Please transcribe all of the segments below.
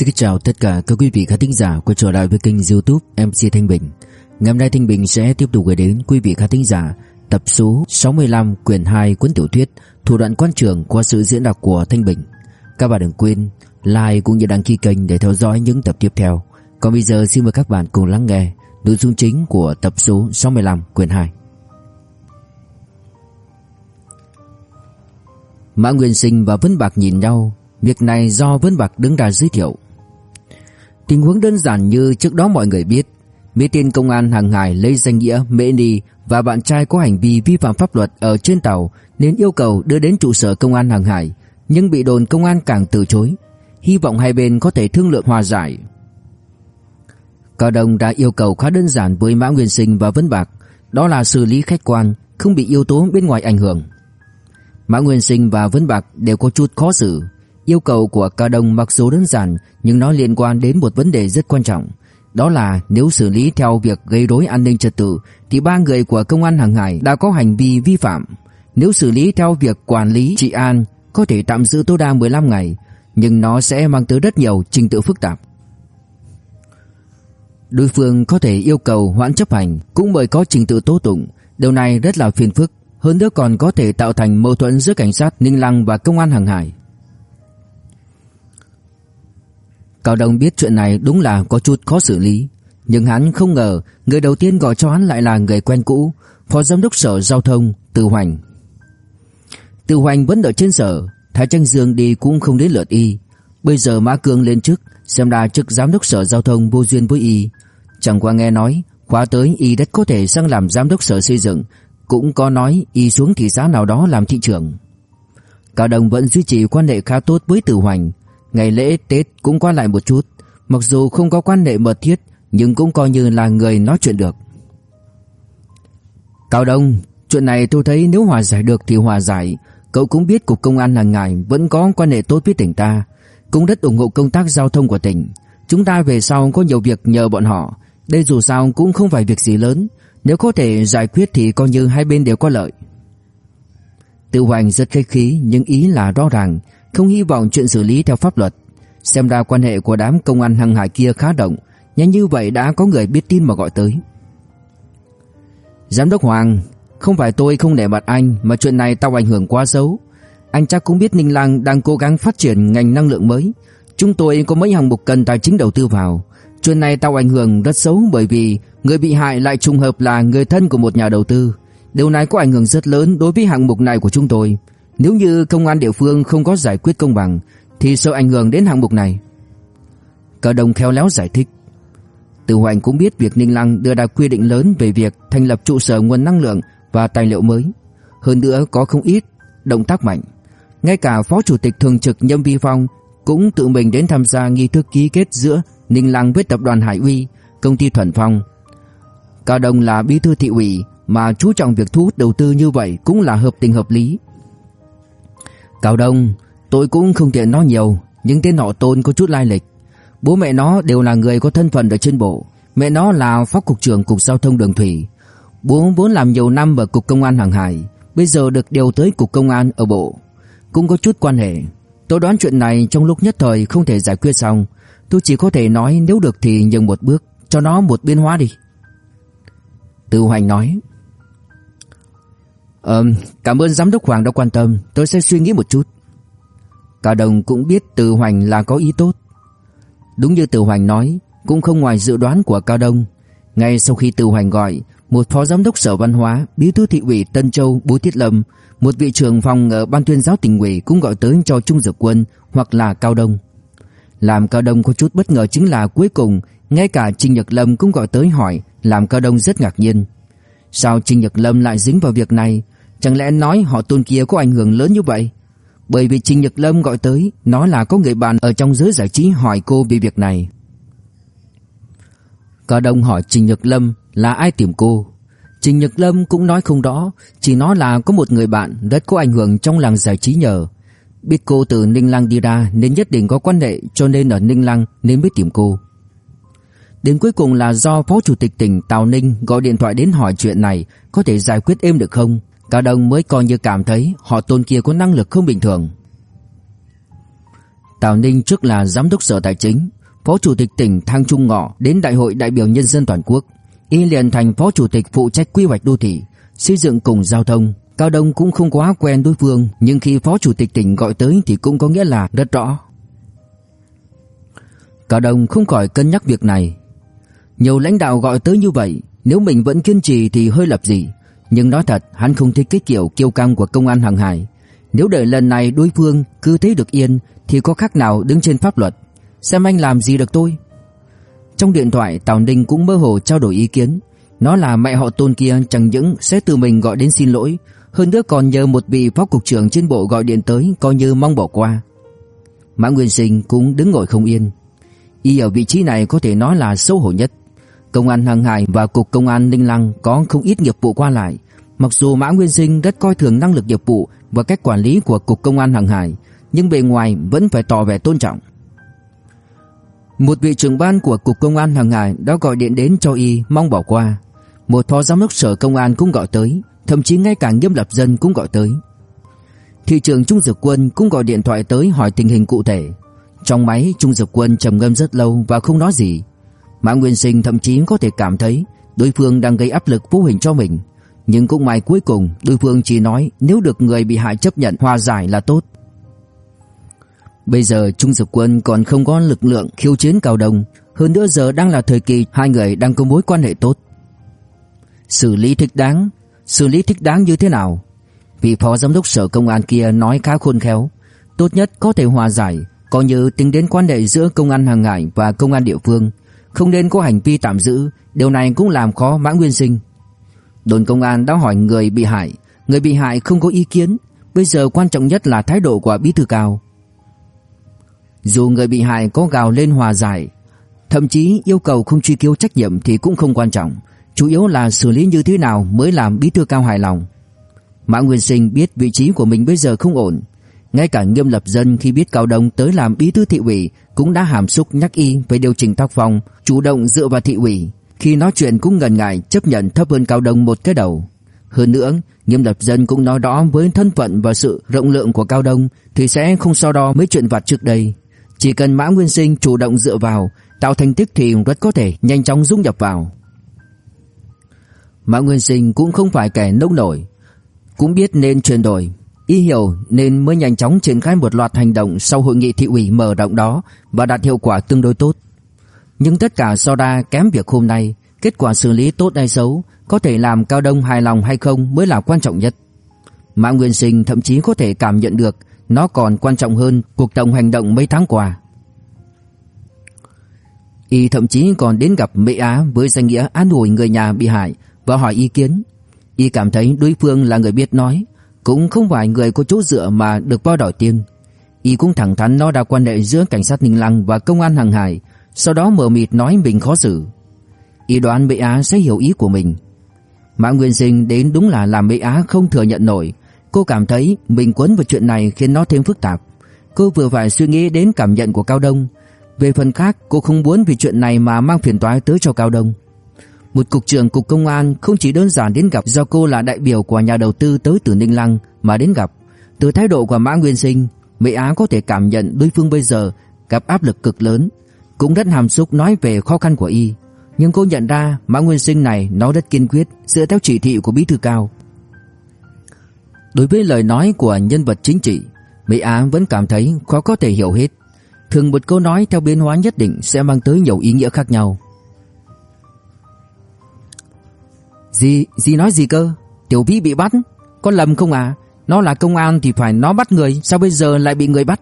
Xin chào tất cả các quý vị khán thính giả quay trở lại với kênh youtube MC Thanh Bình. Ngày hôm nay Thanh Bình sẽ tiếp tục gửi đến quý vị khán thính giả tập số 65 quyển 2 cuốn tiểu thuyết Thủ đoạn quan trường qua sự diễn đọc của Thanh Bình. Các bạn đừng quên like cũng như đăng ký kênh để theo dõi những tập tiếp theo. Còn bây giờ xin mời các bạn cùng lắng nghe nội dung chính của tập số 65 quyển 2 Mã Nguyên Sinh và Vân Bạc nhìn nhau. Việc này do Vân Bạc đứng ra giới thiệu. Tình huống đơn giản như trước đó mọi người biết Mỹ tiên công an hàng hải lấy danh nghĩa Mễ Ni và bạn trai có hành vi vi phạm pháp luật ở trên tàu nên yêu cầu đưa đến trụ sở công an hàng hải nhưng bị đồn công an càng từ chối. Hy vọng hai bên có thể thương lượng hòa giải. Cao Đông đã yêu cầu khá đơn giản với Mã Nguyên Sinh và Vân Bạc, đó là xử lý khách quan, không bị yếu tố bên ngoài ảnh hưởng. Mã Nguyên Sinh và Vân Bạc đều có chút khó xử. Yêu cầu của Cao Đông mặc dù đơn giản nhưng nó liên quan đến một vấn đề rất quan trọng. Đó là nếu xử lý theo việc gây rối an ninh trật tự thì ba người của công an hàng hải đã có hành vi vi phạm. Nếu xử lý theo việc quản lý trị an có thể tạm giữ tối đa 15 ngày, nhưng nó sẽ mang tới rất nhiều trình tự phức tạp. Đối phương có thể yêu cầu hoãn chấp hành cũng bởi có trình tự tố tụng, điều này rất là phiền phức, hơn nữa còn có thể tạo thành mâu thuẫn giữa cảnh sát Ninh Lăng và công an hàng hải. Cao Đông biết chuyện này đúng là có chút khó xử lý, nhưng hắn không ngờ người đầu tiên gọi cho hắn lại là người quen cũ, Phó Giám đốc Sở Giao thông Từ Hoành. Từ Hoành vẫn ở trên sở, Thái Tranh Dương đi cũng không đến lượt y. Bây giờ Mã Cương lên chức, xem ra chức Giám đốc Sở Giao thông vô duyên với y. Chẳng qua nghe nói, khóa tới y rất có thể sang làm Giám đốc Sở Xây dựng, cũng có nói y xuống thị xã nào đó làm thị trưởng. Cao Đông vẫn duy trì quan hệ khá tốt với Từ Hoành, Ngày lễ Tết cũng qua lại một chút. Mặc dù không có quan hệ mật thiết, Nhưng cũng coi như là người nói chuyện được. Cao Đông, Chuyện này tôi thấy nếu hòa giải được thì hòa giải. Cậu cũng biết Cục Công an hàng ngày Vẫn có quan hệ tốt với tỉnh ta. Cũng rất ủng hộ công tác giao thông của tỉnh. Chúng ta về sau có nhiều việc nhờ bọn họ. Đây dù sao cũng không phải việc gì lớn. Nếu có thể giải quyết thì coi như hai bên đều có lợi. Tự hoành rất khách khí, Nhưng ý là rõ ràng không hy vọng chuyện xử lý theo pháp luật. Xem ra quan hệ của đám công an hàng hải kia khá động, nhanh như vậy đã có người biết tin mà gọi tới. Giám đốc Hoàng, không phải tôi không để mặt anh mà chuyện này tao ảnh hưởng quá xấu. Anh chắc cũng biết Ninh Lăng đang cố gắng phát triển ngành năng lượng mới. Chúng tôi có mấy hạng mục cần tài chính đầu tư vào. Chuyện này tao ảnh hưởng rất xấu bởi vì người bị hại lại trùng hợp là người thân của một nhà đầu tư. Điều này có ảnh hưởng rất lớn đối với hạng mục này của chúng tôi. Nếu như công an địa phương không có giải quyết công bằng thì sợ ảnh hưởng đến hạng mục này. Cao đồng khéo léo giải thích. Từ Hoành cũng biết việc Ninh Lăng đưa ra quy định lớn về việc thành lập trụ sở nguồn năng lượng và tài liệu mới. Hơn nữa có không ít động tác mạnh. Ngay cả Phó Chủ tịch Thường trực Nhâm Vi Phong cũng tự mình đến tham gia nghi thức ký kết giữa Ninh Lăng với tập đoàn Hải Uy, công ty Thuần Phong. Cao Đông là bí thư thị ủy mà chú trọng việc thu hút đầu tư như vậy cũng là hợp tình hợp lý. Cao Đông, tôi cũng không tiện nói nhiều, nhưng tên họ Tôn có chút lai lịch. Bố mẹ nó đều là người có thân phận ở trên bộ, mẹ nó là phó cục trưởng cục giao thông đường thủy. Bố vốn làm nhiều năm ở cục công an hàng hải, bây giờ được điều tới cục công an ở bộ, cũng có chút quan hệ. Tôi đoán chuyện này trong lúc nhất thời không thể giải quyết xong, tôi chỉ có thể nói nếu được thì nhường một bước, cho nó một biến hóa đi. Từ Hoành nói. Ờ, cảm ơn giám đốc Hoàng đã quan tâm, tôi sẽ suy nghĩ một chút. Cả đồng cũng biết Từ Hoành là có ý tốt. Đúng như Từ Hoành nói, cũng không ngoài dự đoán của Cao Đông. Ngay sau khi Từ Hoành gọi, một phó giám đốc sở văn hóa, bí thư thị ủy Tân Châu Bùi Thiết Lâm, một vị trưởng phòng ở ban tuyên giáo tỉnh ủy cũng gọi tới cho Trung Dược Quân hoặc là Cao Đông. Làm Cao Đông có chút bất ngờ chính là cuối cùng, ngay cả Trình Nhật Lâm cũng gọi tới hỏi, làm Cao Đông rất ngạc nhiên. Sao Trình Nhật Lâm lại dính vào việc này? Chẳng lẽ nói họ tôn kia có ảnh hưởng lớn như vậy? Bởi vì Trình Nhật Lâm gọi tới, nói là có người bạn ở trong giới giải trí hỏi cô về việc này. Cả đồng hỏi Trình Nhật Lâm là ai tìm cô. Trình Nhật Lâm cũng nói không rõ, chỉ nói là có một người bạn rất có ảnh hưởng trong làng giải trí nhờ. Biết cô từ Ninh Lăng đi ra nên nhất định có quan hệ cho nên ở Ninh Lăng nên mới tìm cô. Đến cuối cùng là do Phó Chủ tịch tỉnh Tào Ninh gọi điện thoại đến hỏi chuyện này có thể giải quyết êm được không. Cao Đông mới coi như cảm thấy họ tôn kia có năng lực không bình thường. Tào Ninh trước là giám đốc sở tài chính, phó chủ tịch tỉnh Thang Trung Ngọ đến đại hội đại biểu nhân dân toàn quốc. Y liền thành phó chủ tịch phụ trách quy hoạch đô thị, xây dựng cùng giao thông. Cao Đông cũng không quá quen đối phương, nhưng khi phó chủ tịch tỉnh gọi tới thì cũng có nghĩa là rất rõ. Cao Đông không khỏi cân nhắc việc này. Nhiều lãnh đạo gọi tới như vậy, nếu mình vẫn kiên trì thì hơi lập dị. Nhưng nói thật, hắn không thích cái kiểu kiêu căng của công an hàng hải. Nếu đợi lần này đối phương cứ thấy được yên thì có khác nào đứng trên pháp luật. Xem anh làm gì được tôi. Trong điện thoại Tào Ninh cũng mơ hồ trao đổi ý kiến. Nó là mẹ họ tôn kia chẳng những sẽ tự mình gọi đến xin lỗi, hơn nữa còn nhờ một vị phó cục trưởng trên bộ gọi điện tới coi như mong bỏ qua. Mã Nguyên Sinh cũng đứng ngồi không yên. Y ở vị trí này có thể nói là xấu hổ nhất. Công an Hàng Hải và Cục Công an Ninh Lăng có không ít nghiệp vụ qua lại. Mặc dù Mã Nguyên Sinh rất coi thường năng lực nghiệp vụ và cách quản lý của Cục Công an Hàng Hải, nhưng bề ngoài vẫn phải tỏ vẻ tôn trọng. Một vị trưởng ban của Cục Công an Hàng Hải đã gọi điện đến cho y mong bỏ qua. Một phó giám đốc sở công an cũng gọi tới, thậm chí ngay cả nghiêm lập dân cũng gọi tới. Thị trưởng Trung Dược Quân cũng gọi điện thoại tới hỏi tình hình cụ thể. Trong máy Trung Dược Quân trầm ngâm rất lâu và không nói gì. Mã Nguyên Sinh thậm chí có thể cảm thấy đối phương đang gây áp lực vô hình cho mình. Nhưng cũng may cuối cùng đối phương chỉ nói nếu được người bị hại chấp nhận hòa giải là tốt. Bây giờ Trung Dực Quân còn không có lực lượng khiêu chiến Cao Đông, hơn nữa giờ đang là thời kỳ hai người đang có mối quan hệ tốt. Xử lý thích đáng, xử lý thích đáng như thế nào? Vị phó giám đốc sở công an kia nói khá khôn khéo, tốt nhất có thể hòa giải, coi như tính đến quan hệ giữa công an hàng hải và công an địa phương, không nên có hành vi tạm giữ, điều này cũng làm khó Mã Nguyên Sinh. Đồn công an đã hỏi người bị hại, người bị hại không có ý kiến, bây giờ quan trọng nhất là thái độ của bí thư cao. Dù người bị hại có gào lên hòa giải, thậm chí yêu cầu không truy cứu trách nhiệm thì cũng không quan trọng, chủ yếu là xử lý như thế nào mới làm bí thư cao hài lòng. Mã Nguyên Sinh biết vị trí của mình bây giờ không ổn, ngay cả Nghiêm Lập Dân khi biết Cao Đông tới làm bí thư thị ủy cũng đã hàm xúc nhắc y về điều chỉnh tác phong, chủ động dựa vào thị ủy. Khi nói chuyện cũng ngần ngại chấp nhận thấp hơn Cao Đông một cái đầu. Hơn nữa, Nghiêm Lập Dân cũng nói rõ với thân phận và sự rộng lượng của Cao Đông thì sẽ không so đo mấy chuyện vặt trước đây. Chỉ cần Mã Nguyên Sinh chủ động dựa vào, tạo thành tích thì rất có thể nhanh chóng dung nhập vào. Mã Nguyên Sinh cũng không phải kẻ nông nổi, cũng biết nên chuyển đổi, y hiểu nên mới nhanh chóng triển khai một loạt hành động sau hội nghị thị ủy mở rộng đó và đạt hiệu quả tương đối tốt. Nhưng tất cả so đa kém việc hôm nay, kết quả xử lý tốt hay xấu, có thể làm Cao Đông hài lòng hay không mới là quan trọng nhất. Mã Nguyên Sinh thậm chí có thể cảm nhận được nó còn quan trọng hơn cuộc tổng hành động mấy tháng qua. Y thậm chí còn đến gặp Mỹ Á với danh nghĩa an ủi người nhà bị hại và hỏi ý kiến. Y cảm thấy đối phương là người biết nói, cũng không phải người có chỗ dựa mà được bao đòi tiền. Y cũng thẳng thắn nói ra quan hệ giữa cảnh sát Ninh Lăng và công an hàng hải, sau đó mở mịt nói mình khó xử. Y đoán Mỹ Á sẽ hiểu ý của mình. Mã Nguyên Sinh đến đúng là làm Mỹ Á không thừa nhận nổi, Cô cảm thấy mình quấn vào chuyện này khiến nó thêm phức tạp. Cô vừa phải suy nghĩ đến cảm nhận của Cao Đông. Về phần khác, cô không muốn vì chuyện này mà mang phiền toái tới cho Cao Đông. Một cục trưởng cục công an không chỉ đơn giản đến gặp do cô là đại biểu của nhà đầu tư tới từ Ninh Lăng mà đến gặp. Từ thái độ của Mã Nguyên Sinh, Mỹ Á có thể cảm nhận đối phương bây giờ gặp áp lực cực lớn, cũng rất hàm xúc nói về khó khăn của y. Nhưng cô nhận ra Mã Nguyên Sinh này nói rất kiên quyết dựa theo chỉ thị của bí thư cao. Đối với lời nói của nhân vật chính trị, Mỹ Á vẫn cảm thấy khó có thể hiểu hết. Thường một câu nói theo biến hóa nhất định sẽ mang tới nhiều ý nghĩa khác nhau. Gì, gì nói gì cơ? Tiểu vĩ bị bắt? Có lầm không à? Nó là công an thì phải nó bắt người, sao bây giờ lại bị người bắt?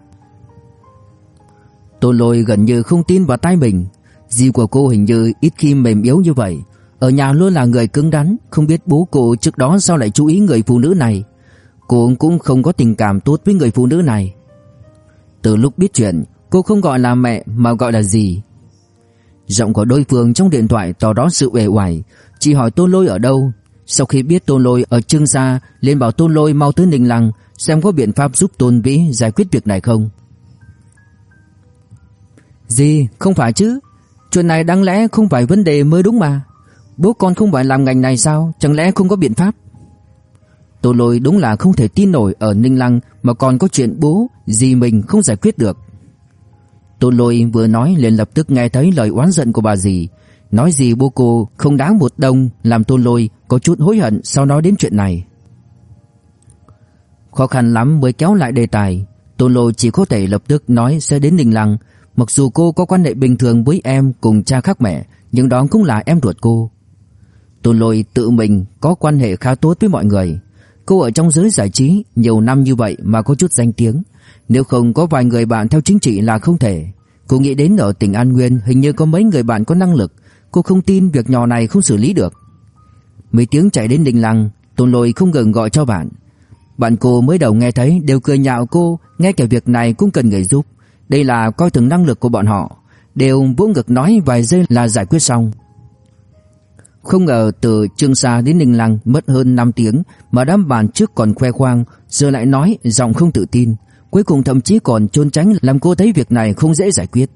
Tôn lôi gần như không tin vào tai mình. Dì của cô hình như ít khi mềm yếu như vậy. Ở nhà luôn là người cứng rắn, không biết bố cô trước đó sao lại chú ý người phụ nữ này. Cô cũng không có tình cảm tốt với người phụ nữ này Từ lúc biết chuyện Cô không gọi là mẹ mà gọi là gì Giọng của đối phương trong điện thoại tỏ rõ sự uể oải chỉ hỏi Tôn Lôi ở đâu? Sau khi biết Tôn Lôi ở Trương Gia, liền bảo Tôn Lôi mau tới Ninh Lăng, Xem có biện pháp giúp Tôn Vĩ giải quyết việc này không. Gì? Không phải chứ. Chuyện này đáng lẽ không phải vấn đề mới đúng mà. Bố con không phải làm ngành này sao? Chẳng lẽ không có biện pháp? Tô Lôi đúng là không thể tin nổi ở Ninh Lăng mà còn có chuyện bố gì mình không giải quyết được. Tôn Lôi vừa nói liền lập tức nghe thấy lời oán giận của bà dì. Nói gì bố cô không đáng một đồng làm Tôn Lôi có chút hối hận sau nói đến chuyện này. Khó khăn lắm mới kéo lại đề tài. Tôn Lôi chỉ có thể lập tức nói sẽ đến Ninh Lăng. Mặc dù cô có quan hệ bình thường với em cùng cha khác mẹ, nhưng đó cũng là em ruột cô. Tôn Lôi tự mình có quan hệ khá tốt với mọi người. Cô ở trong giới giải trí nhiều năm như vậy mà có chút danh tiếng. Nếu không có vài người bạn theo chính trị là không thể. Cô nghĩ đến ở tỉnh An Nguyên hình như có mấy người bạn có năng lực. Cô không tin việc nhỏ này không xử lý được. Mấy tiếng chạy đến Đình Lăng, Tôn Lôi không ngừng gọi cho bạn. Bạn cô mới đầu nghe thấy đều cười nhạo cô, ngay cả việc này cũng cần người giúp. Đây là coi thường năng lực của bọn họ, đều vỗ ngực nói vài giây là giải quyết xong. Không ngờ từ Trương Sa đến Ninh Lăng mất hơn 5 tiếng mà đám bạn trước còn khoe khoang, giờ lại nói giọng không tự tin, cuối cùng thậm chí còn trốn tránh làm cô thấy việc này không dễ giải quyết.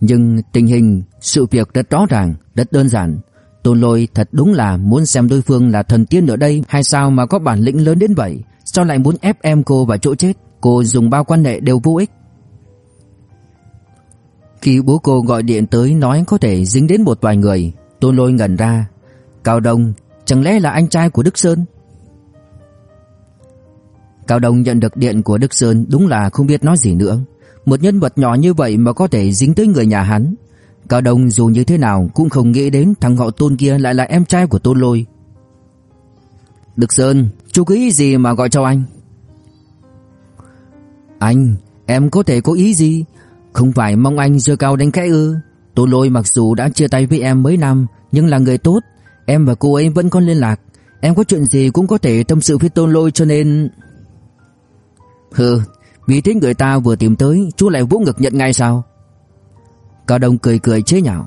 Nhưng tình hình, sự việc rất rõ ràng, rất đơn giản. Tôn Lôi thật đúng là muốn xem đối phương là thần tiên ở đây hay sao mà có bản lĩnh lớn đến vậy, sao lại muốn ép em cô vào chỗ chết, cô dùng bao quan hệ đều vô ích. Khi bố cô gọi điện tới nói có thể dính đến một vài người, Tôn Lôi ngẩn ra. Cao Đông, chẳng lẽ là anh trai của Đức Sơn? Cao Đông nhận được điện của Đức Sơn đúng là không biết nói gì nữa. Một nhân vật nhỏ như vậy mà có thể dính tới người nhà hắn. Cao Đông dù như thế nào cũng không nghĩ đến thằng họ Tôn kia lại là em trai của Tôn Lôi. Đức Sơn, chú có ý gì mà gọi cho anh? Anh, em có thể có ý gì? Không phải mong anh dơ cao đánh khẽ ư Tôn lôi mặc dù đã chia tay với em mấy năm Nhưng là người tốt Em và cô ấy vẫn còn liên lạc Em có chuyện gì cũng có thể tâm sự với tôn lôi cho nên Hừ vì thế người ta vừa tìm tới, Chú lại vỗ ngực nhận ngay sao? Cao Đông cười cười chế nhạo.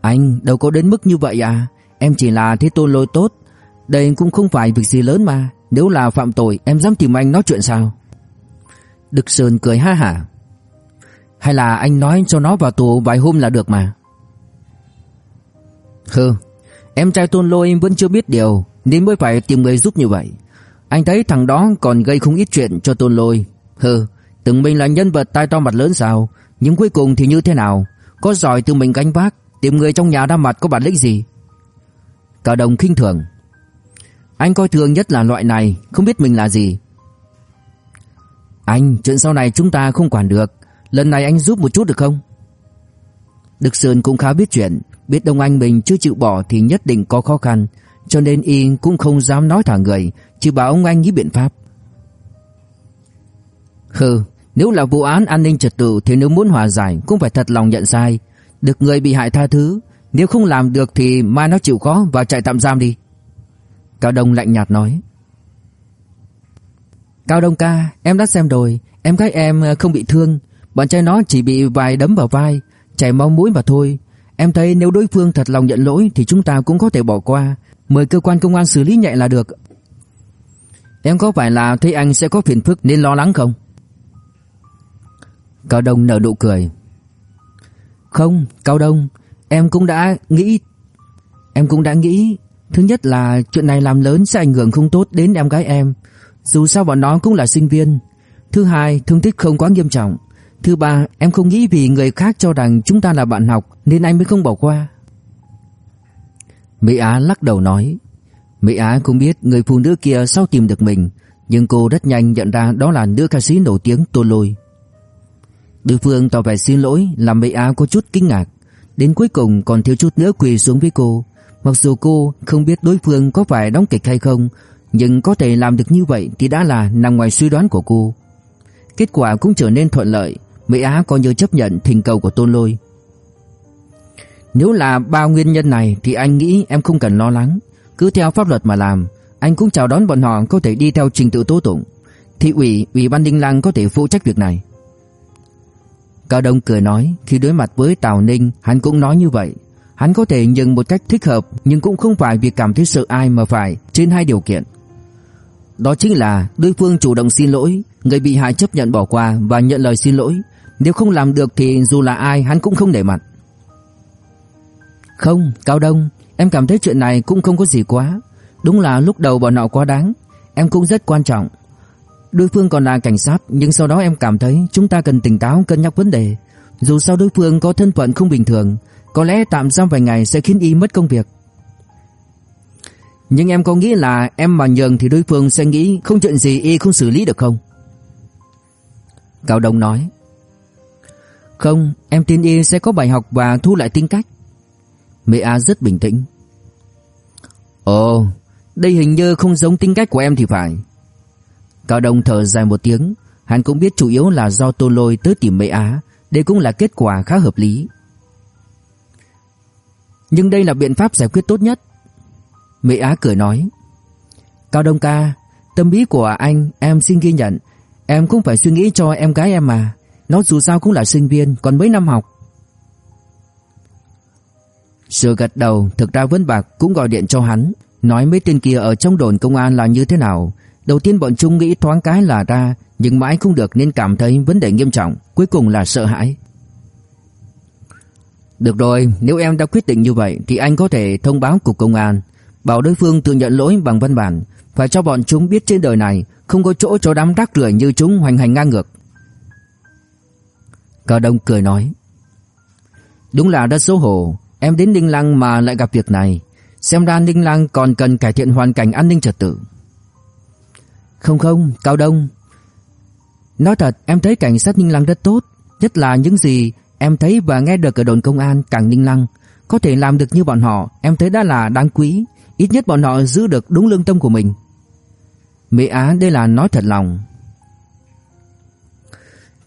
Anh, đâu có đến mức như vậy à? Em chỉ là thế tôn lôi tốt. Đây cũng không phải việc gì lớn mà. Nếu là phạm tội, em dám tìm anh nói chuyện sao? Đức Sơn cười ha hả. Hay là anh nói cho nó vào tù vài hôm là được mà? Hừ, Em trai tôn lôi vẫn chưa biết điều, Nên mới phải tìm người giúp như vậy. Anh thấy thằng đó còn gây không ít chuyện cho tôn lôi. Hừ Từng mình là nhân vật tai to mặt lớn sao? Nhưng cuối cùng thì như thế nào? Có giỏi từ mình gánh vác, Tìm người trong nhà ra mặt có bản lĩnh gì? Cao đồng khinh thường. Anh coi thường nhất là loại này, Không biết mình là gì. Anh, chuyện sau này chúng ta không quản được. Lần này anh giúp một chút được không? Đức Sơn cũng khá biết chuyện, Biết Đông Anh mình chưa chịu bỏ Thì nhất định có khó khăn, Cho nên y cũng không dám nói thả người chỉ bảo ông anh nghĩ biện pháp. Hừ, Nếu là vụ án an ninh trật tự Thì nếu muốn hòa giải cũng phải thật lòng nhận sai. Được người bị hại tha thứ, Nếu không làm được thì mai nó chịu khó Và chạy tạm giam đi. Cao Đông lạnh nhạt nói. Cao Đông ca, Em đã xem rồi. Em gái em ờ, không bị thương. Bọn trai nó chỉ bị vài đấm vào vai, Chảy máu mũi mà thôi. Em thấy nếu đối phương thật lòng nhận lỗi Thì chúng ta cũng có thể bỏ qua. Mời cơ quan công an xử lý nhẹ là được. Em có phải là thấy anh sẽ có phiền phức nên lo lắng không? Cao Đông nở nụ cười Không, Cao Đông Em cũng đã nghĩ Em cũng đã nghĩ Thứ nhất là chuyện này làm lớn sẽ ảnh hưởng không tốt đến em gái em Dù sao bọn nó cũng là sinh viên Thứ hai, thương tích không quá nghiêm trọng Thứ ba, em không nghĩ vì người khác cho rằng chúng ta là bạn học nên anh mới không bỏ qua. Mỹ Á lắc đầu nói. Mỹ Á cũng biết người phụ nữ kia sao tìm được mình, nhưng cô rất nhanh nhận ra đó là nữ ca sĩ nổi tiếng Tô Lôi. Đối phương tỏ vẻ xin lỗi làm Mỹ Á có chút kinh ngạc, đến cuối cùng còn thiếu chút nữa quỳ xuống với cô. Mặc dù cô không biết đối phương có phải đóng kịch hay không, nhưng có thể làm được như vậy thì đã là nằm ngoài suy đoán của cô. Kết quả cũng trở nên thuận lợi, Mỹ Á coi như chấp nhận thỉnh cầu của Tôn Lôi. Nếu là ba nguyên nhân này thì anh nghĩ em không cần lo lắng, cứ theo pháp luật mà làm, anh cũng chào đón bọn họ có thể đi theo trình tự tố tụng. Thị ủy, ủy ban Đinh Lăng có thể phụ trách việc này. Cao Đông cười nói, khi đối mặt với Tào Ninh, hắn cũng nói như vậy. Hắn có thể nhận một cách thích hợp, nhưng cũng không phải việc cảm thấy sợ ai mà phải, trên hai điều kiện. Đó chính là đối phương chủ động xin lỗi, người bị hại chấp nhận bỏ qua và nhận lời xin lỗi, nếu không làm được thì dù là ai hắn cũng không để mặt Không Cao Đông Em cảm thấy chuyện này cũng không có gì quá. Đúng là lúc đầu bọn họ quá đáng. Em cũng rất quan trọng. Đối phương còn là cảnh sát, Nhưng sau đó em cảm thấy chúng ta cần tỉnh táo, cân nhắc vấn đề. Dù sao đối phương có thân phận không bình thường, Có lẽ tạm giam vài ngày sẽ khiến y mất công việc. Nhưng em có nghĩ là em mà nhường thì đối phương sẽ nghĩ Không chuyện gì y không xử lý được không? Cao Đông nói, Không, em tin y sẽ có bài học và thu lại tính cách. Mẹ A rất bình tĩnh Ồ Đây hình như không giống tính cách của em thì phải Cao Đông thở dài một tiếng, hắn cũng biết chủ yếu là do Tô Lôi tới tìm Mỹ Á, đây cũng là kết quả khá hợp lý. Nhưng đây là biện pháp giải quyết tốt nhất. Mỹ Á cười nói. Cao Đông ca, tâm ý của anh em xin ghi nhận, em cũng phải suy nghĩ cho em gái em mà, nó dù sao cũng là sinh viên, còn mấy năm học. Sự gật đầu, thực ra Vân Bạc cũng gọi điện cho hắn, nói mấy tên kia ở trong đồn công an là như thế nào, Đầu tiên bọn chúng nghĩ thoáng cái là ra Nhưng mãi không được nên cảm thấy vấn đề nghiêm trọng Cuối cùng là sợ hãi. Được rồi Nếu em đã quyết định như vậy Thì anh có thể thông báo cục công an Bảo đối phương tự nhận lỗi bằng văn bản Phải cho bọn chúng biết trên đời này Không có chỗ cho đám rác rưởi như chúng hoành hành ngang ngược. Cao Đông cười nói Đúng là đã xấu hổ Em đến Ninh Lăng mà lại gặp việc này Xem ra Ninh Lăng còn cần cải thiện hoàn cảnh an ninh trật tự không không, Cao Đông. Nói thật, em thấy cảnh sát Ninh Lăng rất tốt, nhất là những gì em thấy và nghe được ở đồn công an cảng Ninh Lăng. Có thể làm được như bọn họ, em thấy đã là đáng quý, ít nhất bọn họ giữ được đúng lương tâm của mình. Mỹ Á đây là nói thật lòng.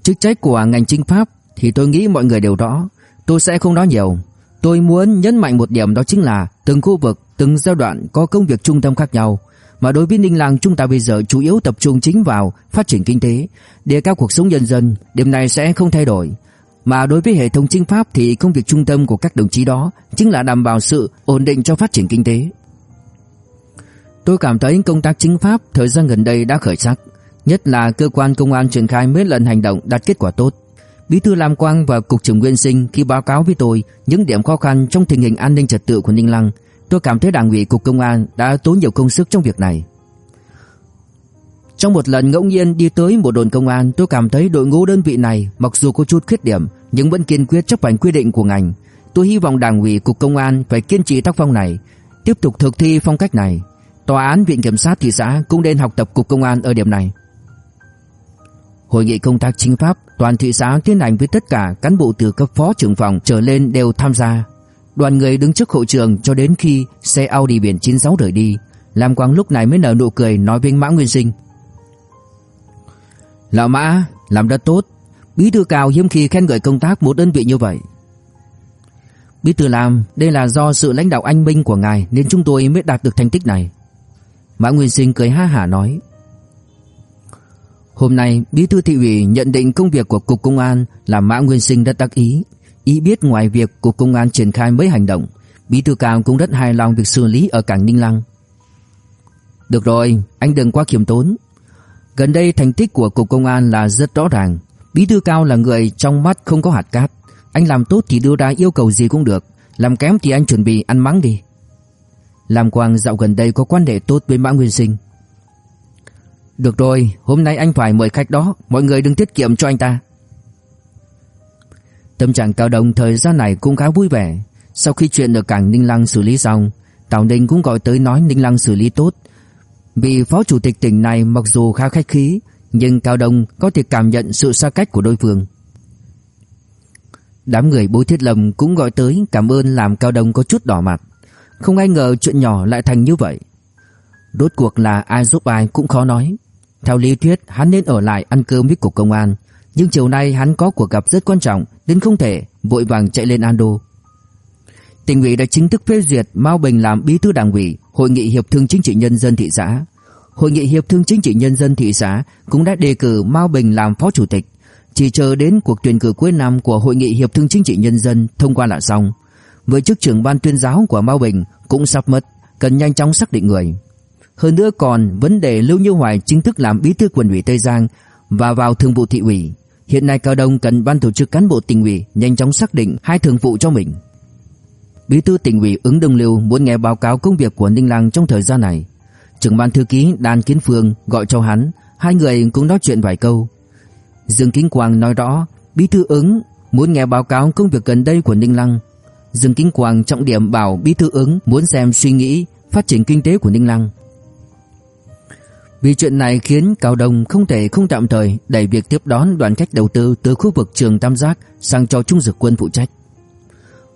Chức trách của ngành chính pháp thì tôi nghĩ mọi người đều rõ, tôi sẽ không nói nhiều. Tôi muốn nhấn mạnh một điểm đó chính là từng khu vực, từng giai đoạn có công việc trung tâm khác nhau. Mà đối với Ninh Lăng chúng ta bây giờ chủ yếu tập trung chính vào phát triển kinh tế, đề cao cuộc sống nhân dân, điểm này sẽ không thay đổi. Mà đối với hệ thống chính pháp thì công việc trung tâm của các đồng chí đó chính là đảm bảo sự ổn định cho phát triển kinh tế. Tôi cảm thấy công tác chính pháp thời gian gần đây đã khởi sắc, nhất là cơ quan công an triển khai mấy lần hành động đạt kết quả tốt. Bí thư Lam Quang và cục trưởng Nguyên Sinh khi báo cáo với tôi những điểm khó khăn trong tình hình an ninh trật tự của Ninh Lăng Tôi cảm thấy đảng ủy cục công an đã tốn nhiều công sức trong việc này. Trong một lần ngẫu nhiên đi tới một đồn công an, tôi cảm thấy đội ngũ đơn vị này mặc dù có chút khuyết điểm nhưng vẫn kiên quyết chấp hành quy định của ngành. Tôi hy vọng đảng ủy cục công an phải kiên trì tác phong này, tiếp tục thực thi phong cách này. Tòa án viện kiểm sát thị xã cũng nên học tập cục công an ở điểm này. Hội nghị công tác chính pháp toàn thị xã tiến hành với tất cả cán bộ từ cấp phó trưởng phòng trở lên đều tham gia. Đoàn người đứng trước hội trường cho đến khi xe Audi biển 96 rời đi. Lam Quang lúc này mới nở nụ cười nói với Mã Nguyên Sinh. Lão Mã, làm rất tốt. Bí thư cao hiếm khi khen ngợi công tác một đơn vị như vậy. Bí thư làm, đây là do sự lãnh đạo anh minh của ngài nên chúng tôi mới đạt được thành tích này. Mã Nguyên Sinh cười ha hả nói. Hôm nay, Bí thư thị ủy nhận định công việc của Cục Công an là Mã Nguyên Sinh đã tác ý. Ý biết ngoài việc Cục Công an triển khai mấy hành động, Bí thư Cao cũng rất hài lòng việc xử lý ở cảng Ninh Lăng. Được rồi, anh đừng quá khiêm tốn. Gần đây thành tích của Cục Công an là rất rõ ràng. Bí thư Cao là người trong mắt không có hạt cát. Anh làm tốt thì đưa ra yêu cầu gì cũng được, làm kém thì anh chuẩn bị ăn mắng đi. Lam Quang dạo gần đây có quan hệ tốt với Mã Nguyên Sinh. Được rồi, hôm nay anh phải mời khách đó, mọi người đừng tiết kiệm cho anh ta. Tâm trạng Cao Đông thời gian này cũng khá vui vẻ. Sau khi chuyện được cảng Ninh Lăng xử lý xong, Tào Ninh cũng gọi tới nói Ninh Lăng xử lý tốt. Vì phó chủ tịch tỉnh này mặc dù khá khách khí, nhưng Cao Đông có thể cảm nhận sự xa cách của đối phương. Đám người bối thiết lầm cũng gọi tới cảm ơn làm Cao Đông có chút đỏ mặt. Không ai ngờ chuyện nhỏ lại thành như vậy. Rốt cuộc là ai giúp ai cũng khó nói. Theo lý thuyết, hắn nên ở lại ăn cơm với cục công an. Nhưng chiều nay hắn có cuộc gặp rất quan trọng, Nên không thể vội vàng chạy lên Ando. Tỉnh ủy đã chính thức phê duyệt Mao Bình làm bí thư đảng ủy, Hội nghị hiệp thương chính trị nhân dân thị xã. Hội nghị hiệp thương chính trị nhân dân thị xã Cũng đã đề cử Mao Bình làm phó chủ tịch. Chỉ chờ đến cuộc tuyển cử cuối năm Của Hội nghị hiệp thương chính trị nhân dân Thông qua là xong. Với chức trưởng ban tuyên giáo của Mao Bình Cũng sắp mất, Cần nhanh chóng xác định người. Hơn nữa còn vấn đề Lưu Như Hoài chính thức làm bí thư quận ủy Tây Giang Và vào thường vụ thị ủy Hiện nay Cao Đông cần ban tổ chức cán bộ tỉnh ủy nhanh chóng xác định hai thường vụ cho mình. Bí thư tỉnh ủy ứng Đông Lưu muốn nghe báo cáo công việc của Ninh Lăng trong thời gian này. Trưởng ban thư ký Đan Kiến Phương gọi cho hắn, Hai người cũng nói chuyện vài câu Dương Kính Quang nói rõ Bí thư ứng muốn nghe báo cáo công việc gần đây của Ninh Lăng Dương Kính Quang trọng điểm bảo Bí thư ứng muốn xem suy nghĩ phát triển kinh tế của Ninh Lăng vì chuyện này khiến Cao Đông không thể không tạm thời đẩy việc tiếp đón đoàn khách đầu tư từ khu vực trường Tam Giác sang cho Trung Dực Quân phụ trách.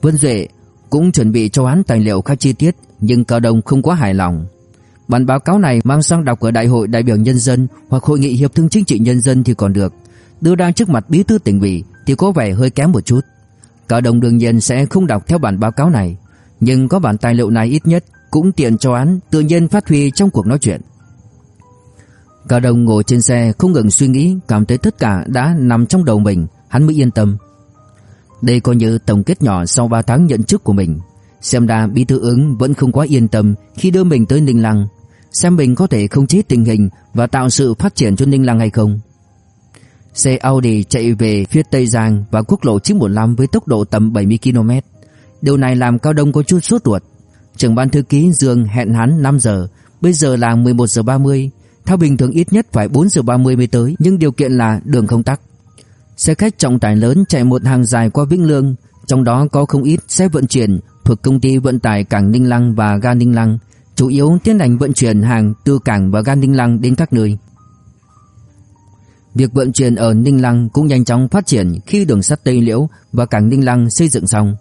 Vân Duệ cũng chuẩn bị cho án tài liệu khá chi tiết nhưng Cao Đông không quá hài lòng. Bản báo cáo này mang sang đọc ở Đại hội đại biểu nhân dân hoặc hội nghị hiệp thương chính trị nhân dân thì còn được, đưa ra trước mặt bí thư tỉnh ủy thì có vẻ hơi kém một chút. Cao Đông đương nhiên sẽ không đọc theo bản báo cáo này, nhưng có bản tài liệu này ít nhất cũng tiện cho án tự nhiên phát huy trong cuộc nói chuyện. Cao Đông ngồi trên xe không ngừng suy nghĩ, cảm thấy tất cả đã nằm trong đầu mình, hắn mới yên tâm. Đây coi như tổng kết nhỏ sau 3 tháng nhận chức của mình. Xem ra bí thư ứng vẫn không quá yên tâm khi đưa mình tới Ninh Lăng, xem mình có thể không chế tình hình và tạo sự phát triển cho Ninh Lăng hay không. Xe Audi chạy về phía Tây Giang và quốc lộ 915 với tốc độ tầm 70 km. Điều này làm Cao Đông có chút sốt ruột. Trưởng ban thư ký Dương hẹn hắn 5 giờ, bây giờ là 11 giờ 30, theo bình thường ít nhất phải 4 giờ 30 mới tới, nhưng điều kiện là đường không tắc. Xe khách trọng tải lớn chạy một hàng dài qua Vĩnh Lương, trong đó có không ít xe vận chuyển thuộc công ty vận tải cảng Ninh Lăng và ga Ninh Lăng, chủ yếu tiến hành vận chuyển hàng từ cảng và ga Ninh Lăng đến các nơi. Việc vận chuyển ở Ninh Lăng cũng nhanh chóng phát triển khi đường sắt Tây Liễu và cảng Ninh Lăng xây dựng xong.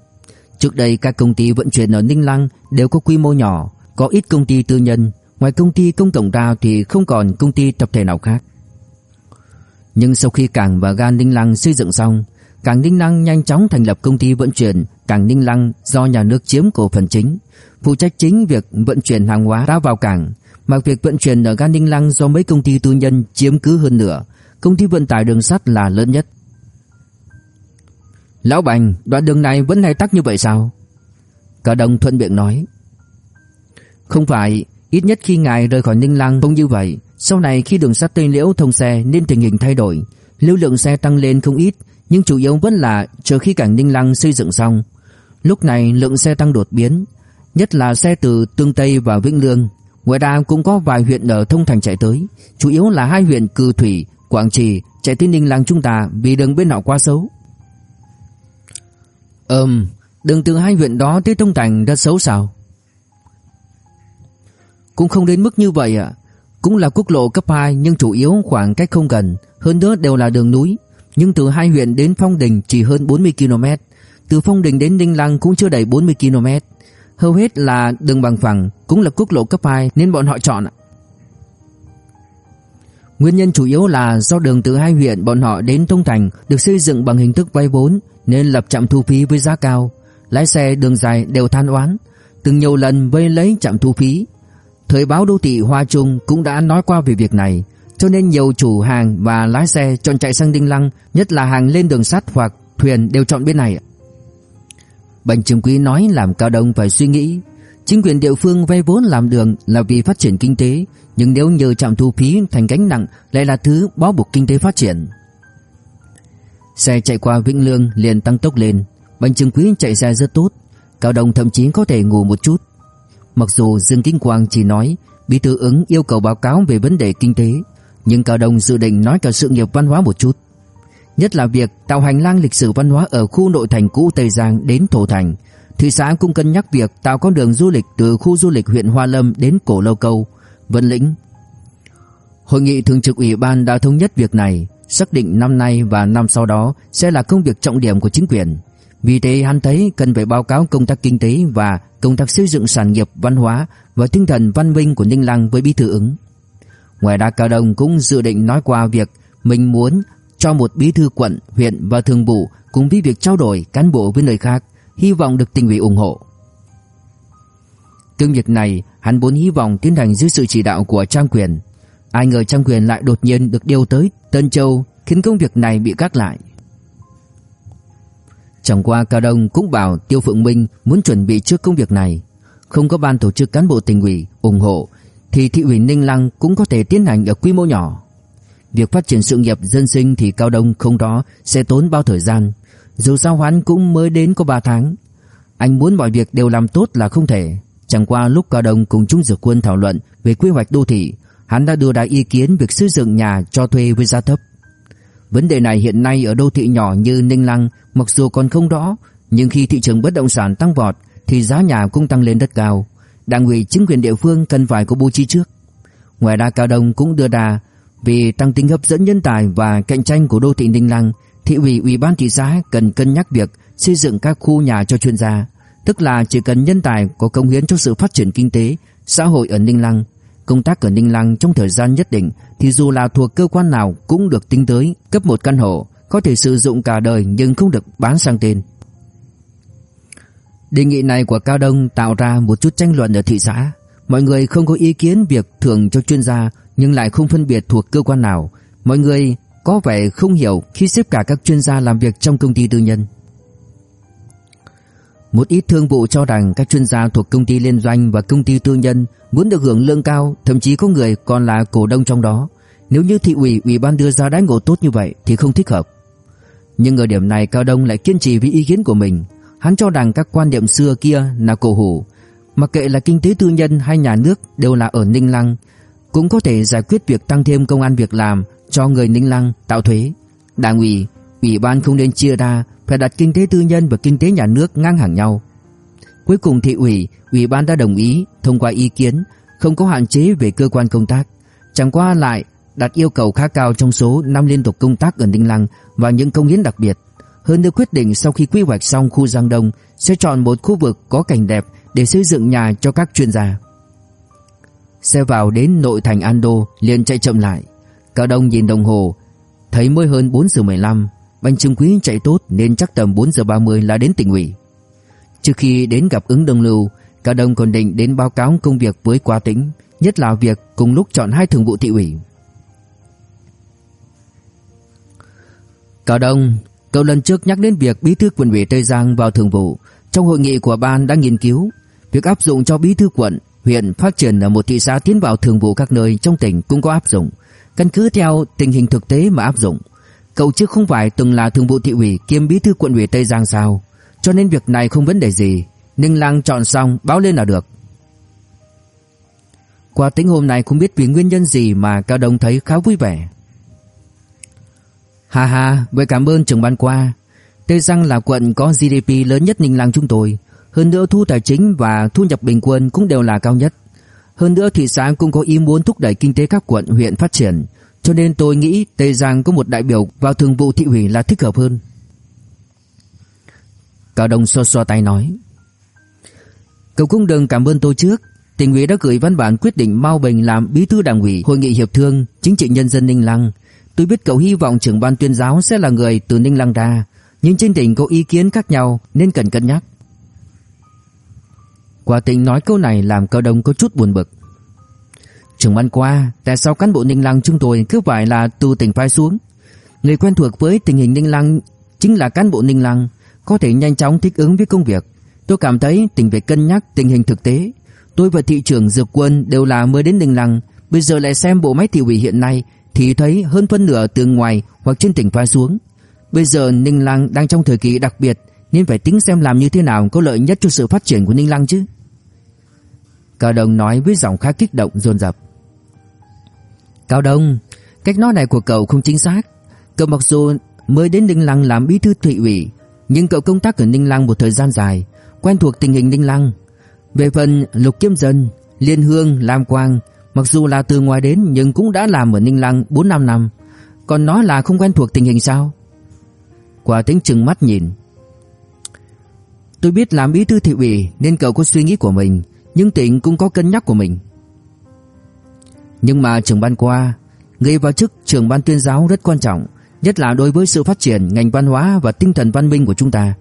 Trước đây các công ty vận chuyển ở Ninh Lăng đều có quy mô nhỏ, có ít công ty tư nhân, Ngoài công ty công cộng ra thì không còn công ty tập thể nào khác. Nhưng sau khi cảng và ga Ninh Lăng xây dựng xong, cảng Ninh Lăng nhanh chóng thành lập công ty vận chuyển cảng Ninh Lăng do nhà nước chiếm cổ phần chính, phụ trách chính việc vận chuyển hàng hóa ra vào cảng, mà việc vận chuyển ở ga Ninh Lăng do mấy công ty tư nhân chiếm cứ hơn nữa, công ty vận tải đường sắt là lớn nhất. Lão Bành, đoạn đường này vẫn hay tắc như vậy sao? Cả đồng thuận miệng nói. Không phải, Ít nhất khi ngài rời khỏi Ninh Lăng cũng như vậy. Sau này khi đường sắt Tây Liễu thông xe Nên tình hình thay đổi. Lưu lượng xe tăng lên không ít Nhưng chủ yếu vẫn là chờ khi cảng Ninh Lăng xây dựng xong. Lúc này lượng xe tăng đột biến Nhất là xe từ Tương Tây và Vĩnh Lương. Ngoài ra cũng có vài huyện ở thông thành chạy tới Chủ yếu là hai huyện Cư Thủy, Quảng Trì Chạy tới Ninh Lăng chúng ta Vì đường bên họ quá xấu. Ừm Đường từ hai huyện đó tới thông thành rất xấu sao cũng không đến mức như vậy ạ. Cũng là quốc lộ cấp 2 nhưng chủ yếu khoảng cách không gần, hơn nữa đều là đường núi. Nhưng từ hai huyện đến Phong Đình chỉ hơn 40 km, từ Phong Đình đến Ninh Lăng cũng chưa đầy 40 km. Hầu hết là đường bằng phẳng, cũng là quốc lộ cấp 2 nên bọn họ chọn ạ. Nguyên nhân chủ yếu là do đường từ hai huyện bọn họ đến Tông Thành được xây dựng bằng hình thức vay vốn nên lập trạm thu phí với giá cao. Lái xe đường dài đều than oán, từng nhiều lần vây lấy trạm thu phí, Thời báo đô thị Hoa Trung cũng đã nói qua về việc này, cho nên nhiều chủ hàng và lái xe chọn chạy sang Đinh Lăng, nhất là hàng lên đường sắt hoặc thuyền đều chọn bên này. Bành Trường Quý nói làm Cao Đông phải suy nghĩ, chính quyền địa phương vay vốn làm đường là vì phát triển kinh tế, nhưng nếu nhờ trạm thu phí thành gánh nặng lại là thứ bó buộc kinh tế phát triển. Xe chạy qua Vĩnh Lương liền tăng tốc lên, Bành Trường Quý chạy xe rất tốt, Cao Đông thậm chí có thể ngủ một chút. Mặc dù Dương Kính Quang chỉ nói Bí thư ứng yêu cầu báo cáo về vấn đề kinh tế Nhưng Cao Đông dự định nói cả sự nghiệp văn hóa một chút. Nhất là việc tạo hành lang lịch sử văn hóa ở khu nội thành cũ Tây Giang đến Thổ Thành Thị xã cũng cân nhắc việc tạo con đường du lịch từ khu du lịch huyện Hoa Lâm đến Cổ Lâu Câu, Vân Lĩnh. Hội nghị thường trực ủy ban đã thống nhất việc này Xác định năm nay và năm sau đó sẽ là công việc trọng điểm của chính quyền vì thế hắn thấy cần phải báo cáo công tác kinh tế và công tác xây dựng sản nghiệp văn hóa và tinh thần văn minh của Ninh Lăng với bí thư ứng. Ngoài ra Cao Đông cũng dự định nói qua việc mình muốn cho một bí thư quận, huyện và thường vụ cùng với việc trao đổi cán bộ với nơi khác, hy vọng được tỉnh ủy ủng hộ. Công việc này hắn vốn hy vọng tiến hành dưới sự chỉ đạo của Trang Quyền. Ai ngờ Trang Quyền lại đột nhiên được điều tới Tân Châu khiến công việc này bị gác lại. Chẳng qua Cao Đông cũng bảo Tiêu Phượng Minh muốn chuẩn bị trước công việc này. Không có ban tổ chức cán bộ tỉnh ủy ủng hộ thì thị ủy Ninh Lăng cũng có thể tiến hành ở quy mô nhỏ. Việc phát triển sự nghiệp dân sinh thì Cao Đông không đó sẽ tốn bao thời gian. Dù sao hắn cũng mới đến có 3 tháng. Anh muốn mọi việc đều làm tốt là không thể. Chẳng qua lúc Cao Đông cùng Trung Dược Quân thảo luận về quy hoạch đô thị, Hắn đã đưa ra ý kiến việc xây dựng nhà cho thuê với giá thấp. Vấn đề này hiện nay ở đô thị nhỏ như Ninh Lăng mặc dù còn không rõ, nhưng khi thị trường bất động sản tăng vọt thì giá nhà cũng tăng lên rất cao. Đảng ủy chính quyền địa phương cần phải có bố trí trước. Ngoài ra Cao Đông cũng đưa ra vì tăng tính hấp dẫn nhân tài và cạnh tranh của đô thị Ninh Lăng, thị ủy ủy ban thị xã cần cân nhắc việc xây dựng các khu nhà cho chuyên gia, tức là chỉ cần nhân tài có công hiến cho sự phát triển kinh tế, xã hội ở Ninh Lăng, công tác ở Ninh Lăng trong thời gian nhất định thì dù là thuộc cơ quan nào cũng được tính tới, cấp một căn hộ, có thể sử dụng cả đời nhưng không được bán sang tên. Đề nghị này của Cao Đông tạo ra một chút tranh luận ở thị xã. Mọi người không có ý kiến việc thưởng cho chuyên gia nhưng lại không phân biệt thuộc cơ quan nào. Mọi người có vẻ không hiểu khi xếp cả các chuyên gia làm việc trong công ty tư nhân. Một ít thương vụ cho rằng các chuyên gia thuộc công ty liên doanh và công ty tư nhân muốn được hưởng lương cao, thậm chí có người còn là cổ đông trong đó. Nếu như thị ủy, ủy ban đưa ra đãi ngộ tốt như vậy thì không thích hợp. Nhưng ở điểm này Cao Đông lại kiên trì với ý kiến của mình. Hắn cho rằng các quan niệm xưa kia là cổ hủ. Mặc kệ là kinh tế tư nhân hay nhà nước đều là ở Ninh Lăng, cũng có thể giải quyết việc tăng thêm công an việc làm cho người Ninh Lăng tạo thuế. Đảng ủy, ủy ban không nên chia ra phải đặt kinh tế tư nhân và kinh tế nhà nước ngang hàng nhau. Cuối cùng thị ủy, ủy ban đã đồng ý thông qua ý kiến không có hạn chế về cơ quan công tác, chẳng qua lại đặt yêu cầu khá cao trong số năm liên tục công tác ở Ninh Lăng và những công hiến đặc biệt. Hơn nữa quyết định sau khi quy hoạch xong khu Giang Đông sẽ chọn một khu vực có cảnh đẹp để xây dựng nhà cho các chuyên gia. Xe vào đến nội thành Ando liền chạy chậm lại. Cao Đông nhìn đồng hồ, thấy mới hơn 4 giờ 15, Banh Trung Quý chạy tốt nên chắc tầm 4 giờ 30 là đến tỉnh ủy. Trước khi đến gặp ứng đồng lưu, cả Đông còn định đến báo cáo công việc với Quá Tĩnh, nhất là việc cùng lúc chọn hai thường vụ thị ủy. Cả Đông, cậu lần trước nhắc đến việc bí thư quận ủy Tây Giang vào thường vụ, trong hội nghị của ban đã nghiên cứu việc áp dụng cho bí thư quận, huyện phát triển ở một thị xã tiến vào thường vụ các nơi trong tỉnh cũng có áp dụng, căn cứ theo tình hình thực tế mà áp dụng. Cậu chứ không phải từng là thường vụ thị ủy kiêm bí thư quận ủy Tây Giang sao? Cho nên việc này không vấn đề gì, Ninh Lăng chọn xong báo lên là được. Qua tính hôm nay không biết vì nguyên nhân gì mà Cao Đông thấy khá vui vẻ. Hà hà, vậy cảm ơn trưởng ban qua. Tây Giang là quận có GDP lớn nhất Ninh Lăng chúng tôi. Hơn nữa thu tài chính và thu nhập bình quân cũng đều là cao nhất. Hơn nữa thị xã cũng có ý muốn thúc đẩy kinh tế các quận huyện phát triển. Cho nên tôi nghĩ Tây Giang có một đại biểu vào thường vụ thị ủy là thích hợp hơn. Cao Đông xoa xoa tay nói. Cậu cũng đừng cảm ơn tôi trước. Tỉnh ủy đã gửi văn bản quyết định Mao Bình làm bí thư đảng ủy hội nghị hiệp thương chính trị nhân dân Ninh Lăng. Tôi biết cậu hy vọng trưởng ban tuyên giáo sẽ là người từ Ninh Lăng ra, nhưng trên tỉnh có ý kiến khác nhau nên cần cân nhắc. Quả tình nói câu này làm Cao Đông có chút buồn bực. Trưởng ban qua, tại sao cán bộ Ninh Lăng chúng tôi cứ phải là từ tỉnh phái xuống? Người quen thuộc với tình hình Ninh Lăng chính là cán bộ Ninh Lăng, có thể nhanh chóng thích ứng với công việc. Tôi cảm thấy tỉnh phải cân nhắc tình hình thực tế. Tôi và thị trưởng Dược Quân đều là mới đến Ninh Lăng, bây giờ lại xem bộ máy thị ủy hiện nay thì thấy hơn phân nửa từ ngoài hoặc trên tỉnh phái xuống. Bây giờ Ninh Lăng đang trong thời kỳ đặc biệt nên phải tính xem làm như thế nào có lợi nhất cho sự phát triển của Ninh Lăng chứ. Cao đồng nói với giọng khá kích động dồn dập. Cao Đông, cách nói này của cậu không chính xác. Cậu mặc dù mới đến Ninh Lăng làm bí thư thị ủy, nhưng cậu công tác ở Ninh Lăng một thời gian dài, quen thuộc tình hình Ninh Lăng. Về phần Lục Kiếm Dân, Liên Hương, Lam Quang, mặc dù là từ ngoài đến nhưng cũng đã làm ở Ninh Lăng 4-5 năm, còn nói là không quen thuộc tình hình sao? Quả tính chừng mắt nhìn. Tôi biết làm bí thư thị ủy nên cậu có suy nghĩ của mình, nhưng tỉnh cũng có cân nhắc của mình. Nhưng mà trưởng ban qua, người vào chức trưởng ban tuyên giáo rất quan trọng, nhất là đối với sự phát triển ngành văn hóa và tinh thần văn minh của chúng ta.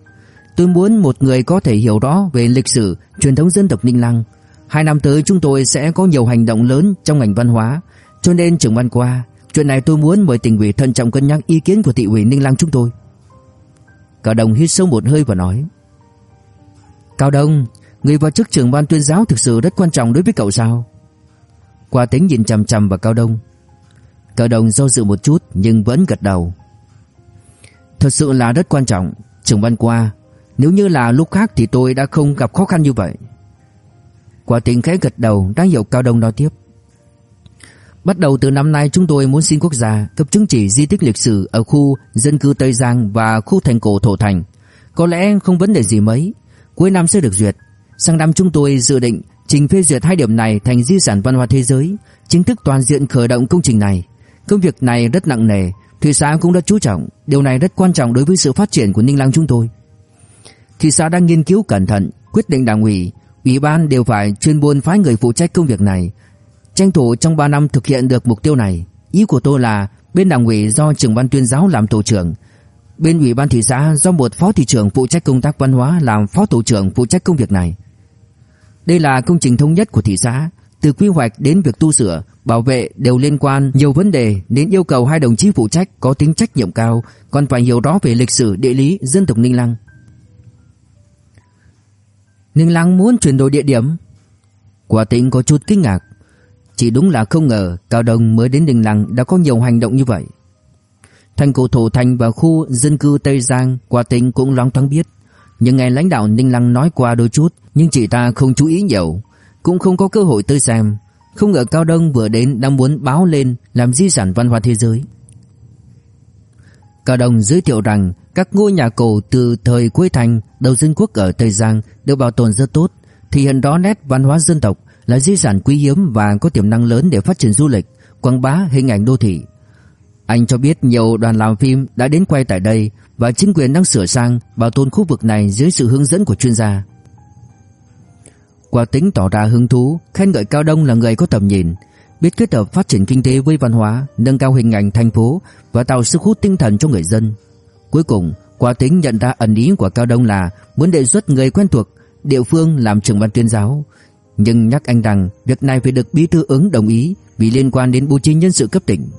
Tôi muốn một người có thể hiểu rõ về lịch sử, truyền thống dân tộc Ninh Lăng. Hai năm tới chúng tôi sẽ có nhiều hành động lớn trong ngành văn hóa, cho nên trưởng ban qua, chuyện này tôi muốn mời tỉnh ủy thận trọng cân nhắc ý kiến của thị ủy Ninh Lăng chúng tôi. Cao Đông hít sâu một hơi và nói: "Cao Đông, người vào chức trưởng ban tuyên giáo thực sự rất quan trọng đối với cậu sao?" Qua tính nhìn chằm chằm vào Cao Đông. Cao Đông do dự một chút nhưng vẫn gật đầu. Thật sự là rất quan trọng, trưởng ban qua, nếu như là lúc khác thì tôi đã không gặp khó khăn như vậy. Quả tính khẽ gật đầu đang hiểu Cao Đông nói tiếp. Bắt đầu từ năm nay chúng tôi muốn xin quốc gia cấp chứng chỉ di tích lịch sử ở khu dân cư Tây Giang và khu thành cổ Thổ Thành. Có lẽ không vấn đề gì mấy, cuối năm sẽ được duyệt. Sang năm chúng tôi dự định trình phê duyệt hai điểm này thành di sản văn hóa thế giới, chính thức toàn diện khởi động công trình này. Công việc này rất nặng nề, thị xã cũng rất chú trọng, điều này rất quan trọng đối với sự phát triển của Ninh Lăng chúng tôi. Thị xã đang nghiên cứu cẩn thận, quyết định đảng ủy, ủy ban đều phải chuyên môn phái người phụ trách công việc này, tranh thủ trong 3 năm thực hiện được mục tiêu này. Ý của tôi là bên đảng ủy do trưởng ban tuyên giáo làm tổ trưởng, bên ủy ban thị xã do một phó thị trưởng phụ trách công tác văn hóa làm phó tổ trưởng phụ trách công việc này. Đây là công trình thống nhất của thị xã, từ quy hoạch đến việc tu sửa, bảo vệ đều liên quan nhiều vấn đề nên yêu cầu hai đồng chí phụ trách có tính trách nhiệm cao, còn phải hiểu rõ về lịch sử, địa lý, dân tộc Ninh Lăng. Ninh Lăng muốn chuyển đổi địa điểm. Quả tĩnh có chút kinh ngạc. Chỉ đúng là không ngờ Cao Đông mới đến Ninh Lăng đã có nhiều hành động như vậy. Thành cổ Thổ Thành và khu dân cư Tây Giang quả tĩnh cũng loáng thoáng biết. Nhưng nghe lãnh đạo Ninh Lăng nói qua đôi chút nhưng chị ta không chú ý nhiều, cũng không có cơ hội tới xem. Không ngờ Cao Đông vừa đến đang muốn báo lên làm di sản văn hóa thế giới. Cao Đông giới thiệu rằng các ngôi nhà cổ từ thời cuối thành đầu dân quốc ở Tây Giang được bảo tồn rất tốt, Thì hiện rõ nét văn hóa dân tộc là di sản quý hiếm và có tiềm năng lớn để phát triển du lịch, quảng bá hình ảnh đô thị. Anh cho biết nhiều đoàn làm phim đã đến quay tại đây và chính quyền đang sửa sang bảo tồn khu vực này dưới sự hướng dẫn của chuyên gia. Quả tính tỏ ra hứng thú, khen ngợi Cao Đông là người có tầm nhìn, biết kết hợp phát triển kinh tế với văn hóa, nâng cao hình ảnh thành phố và tạo sức hút tinh thần cho người dân. Cuối cùng, Quả tính nhận ra ẩn ý của Cao Đông là muốn đề xuất người quen thuộc địa phương làm trưởng ban tuyên giáo, nhưng nhắc anh rằng việc này phải được bí thư ứng đồng ý vì liên quan đến bố trí nhân sự cấp tỉnh.